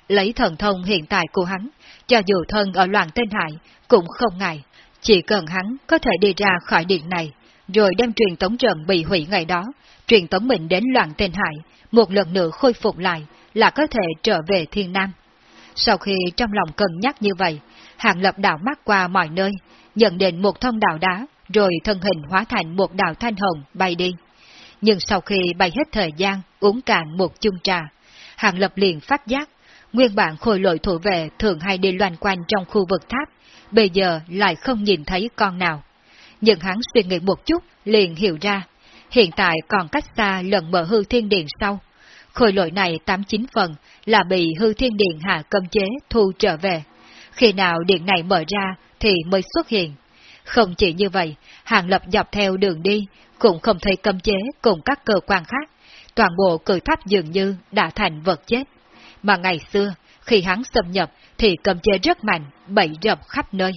Lấy thần thông hiện tại của hắn, cho dù thân ở loạn tên hải, cũng không ngại. Chỉ cần hắn có thể đi ra khỏi điện này, rồi đem truyền tống trận bị hủy ngày đó, truyền tống mình đến loạn tên hại, một lần nữa khôi phục lại, là có thể trở về thiên nam. Sau khi trong lòng cân nhắc như vậy, Hàng Lập đảo mắt qua mọi nơi, nhận định một thông đạo đá, rồi thân hình hóa thành một đạo thanh hồng bay đi. Nhưng sau khi bay hết thời gian, uống cạn một chung trà, Hàng Lập liền phát giác, nguyên bản khôi lội thủ vệ thường hay đi loanh quanh trong khu vực tháp, bây giờ lại không nhìn thấy con nào. Nhưng hắn suy nghĩ một chút, liền hiểu ra, hiện tại còn cách xa lần mở hư thiên điện sau. Khôi lội này 89 phần là bị hư thiên điện hạ cấm chế thu trở về. Khi nào điện này mở ra thì mới xuất hiện. Không chỉ như vậy, hàng lập dọc theo đường đi, cũng không thấy cấm chế cùng các cơ quan khác. Toàn bộ cử tháp dường như đã thành vật chết. Mà ngày xưa, khi hắn xâm nhập thì cầm chế rất mạnh, bậy rập khắp nơi.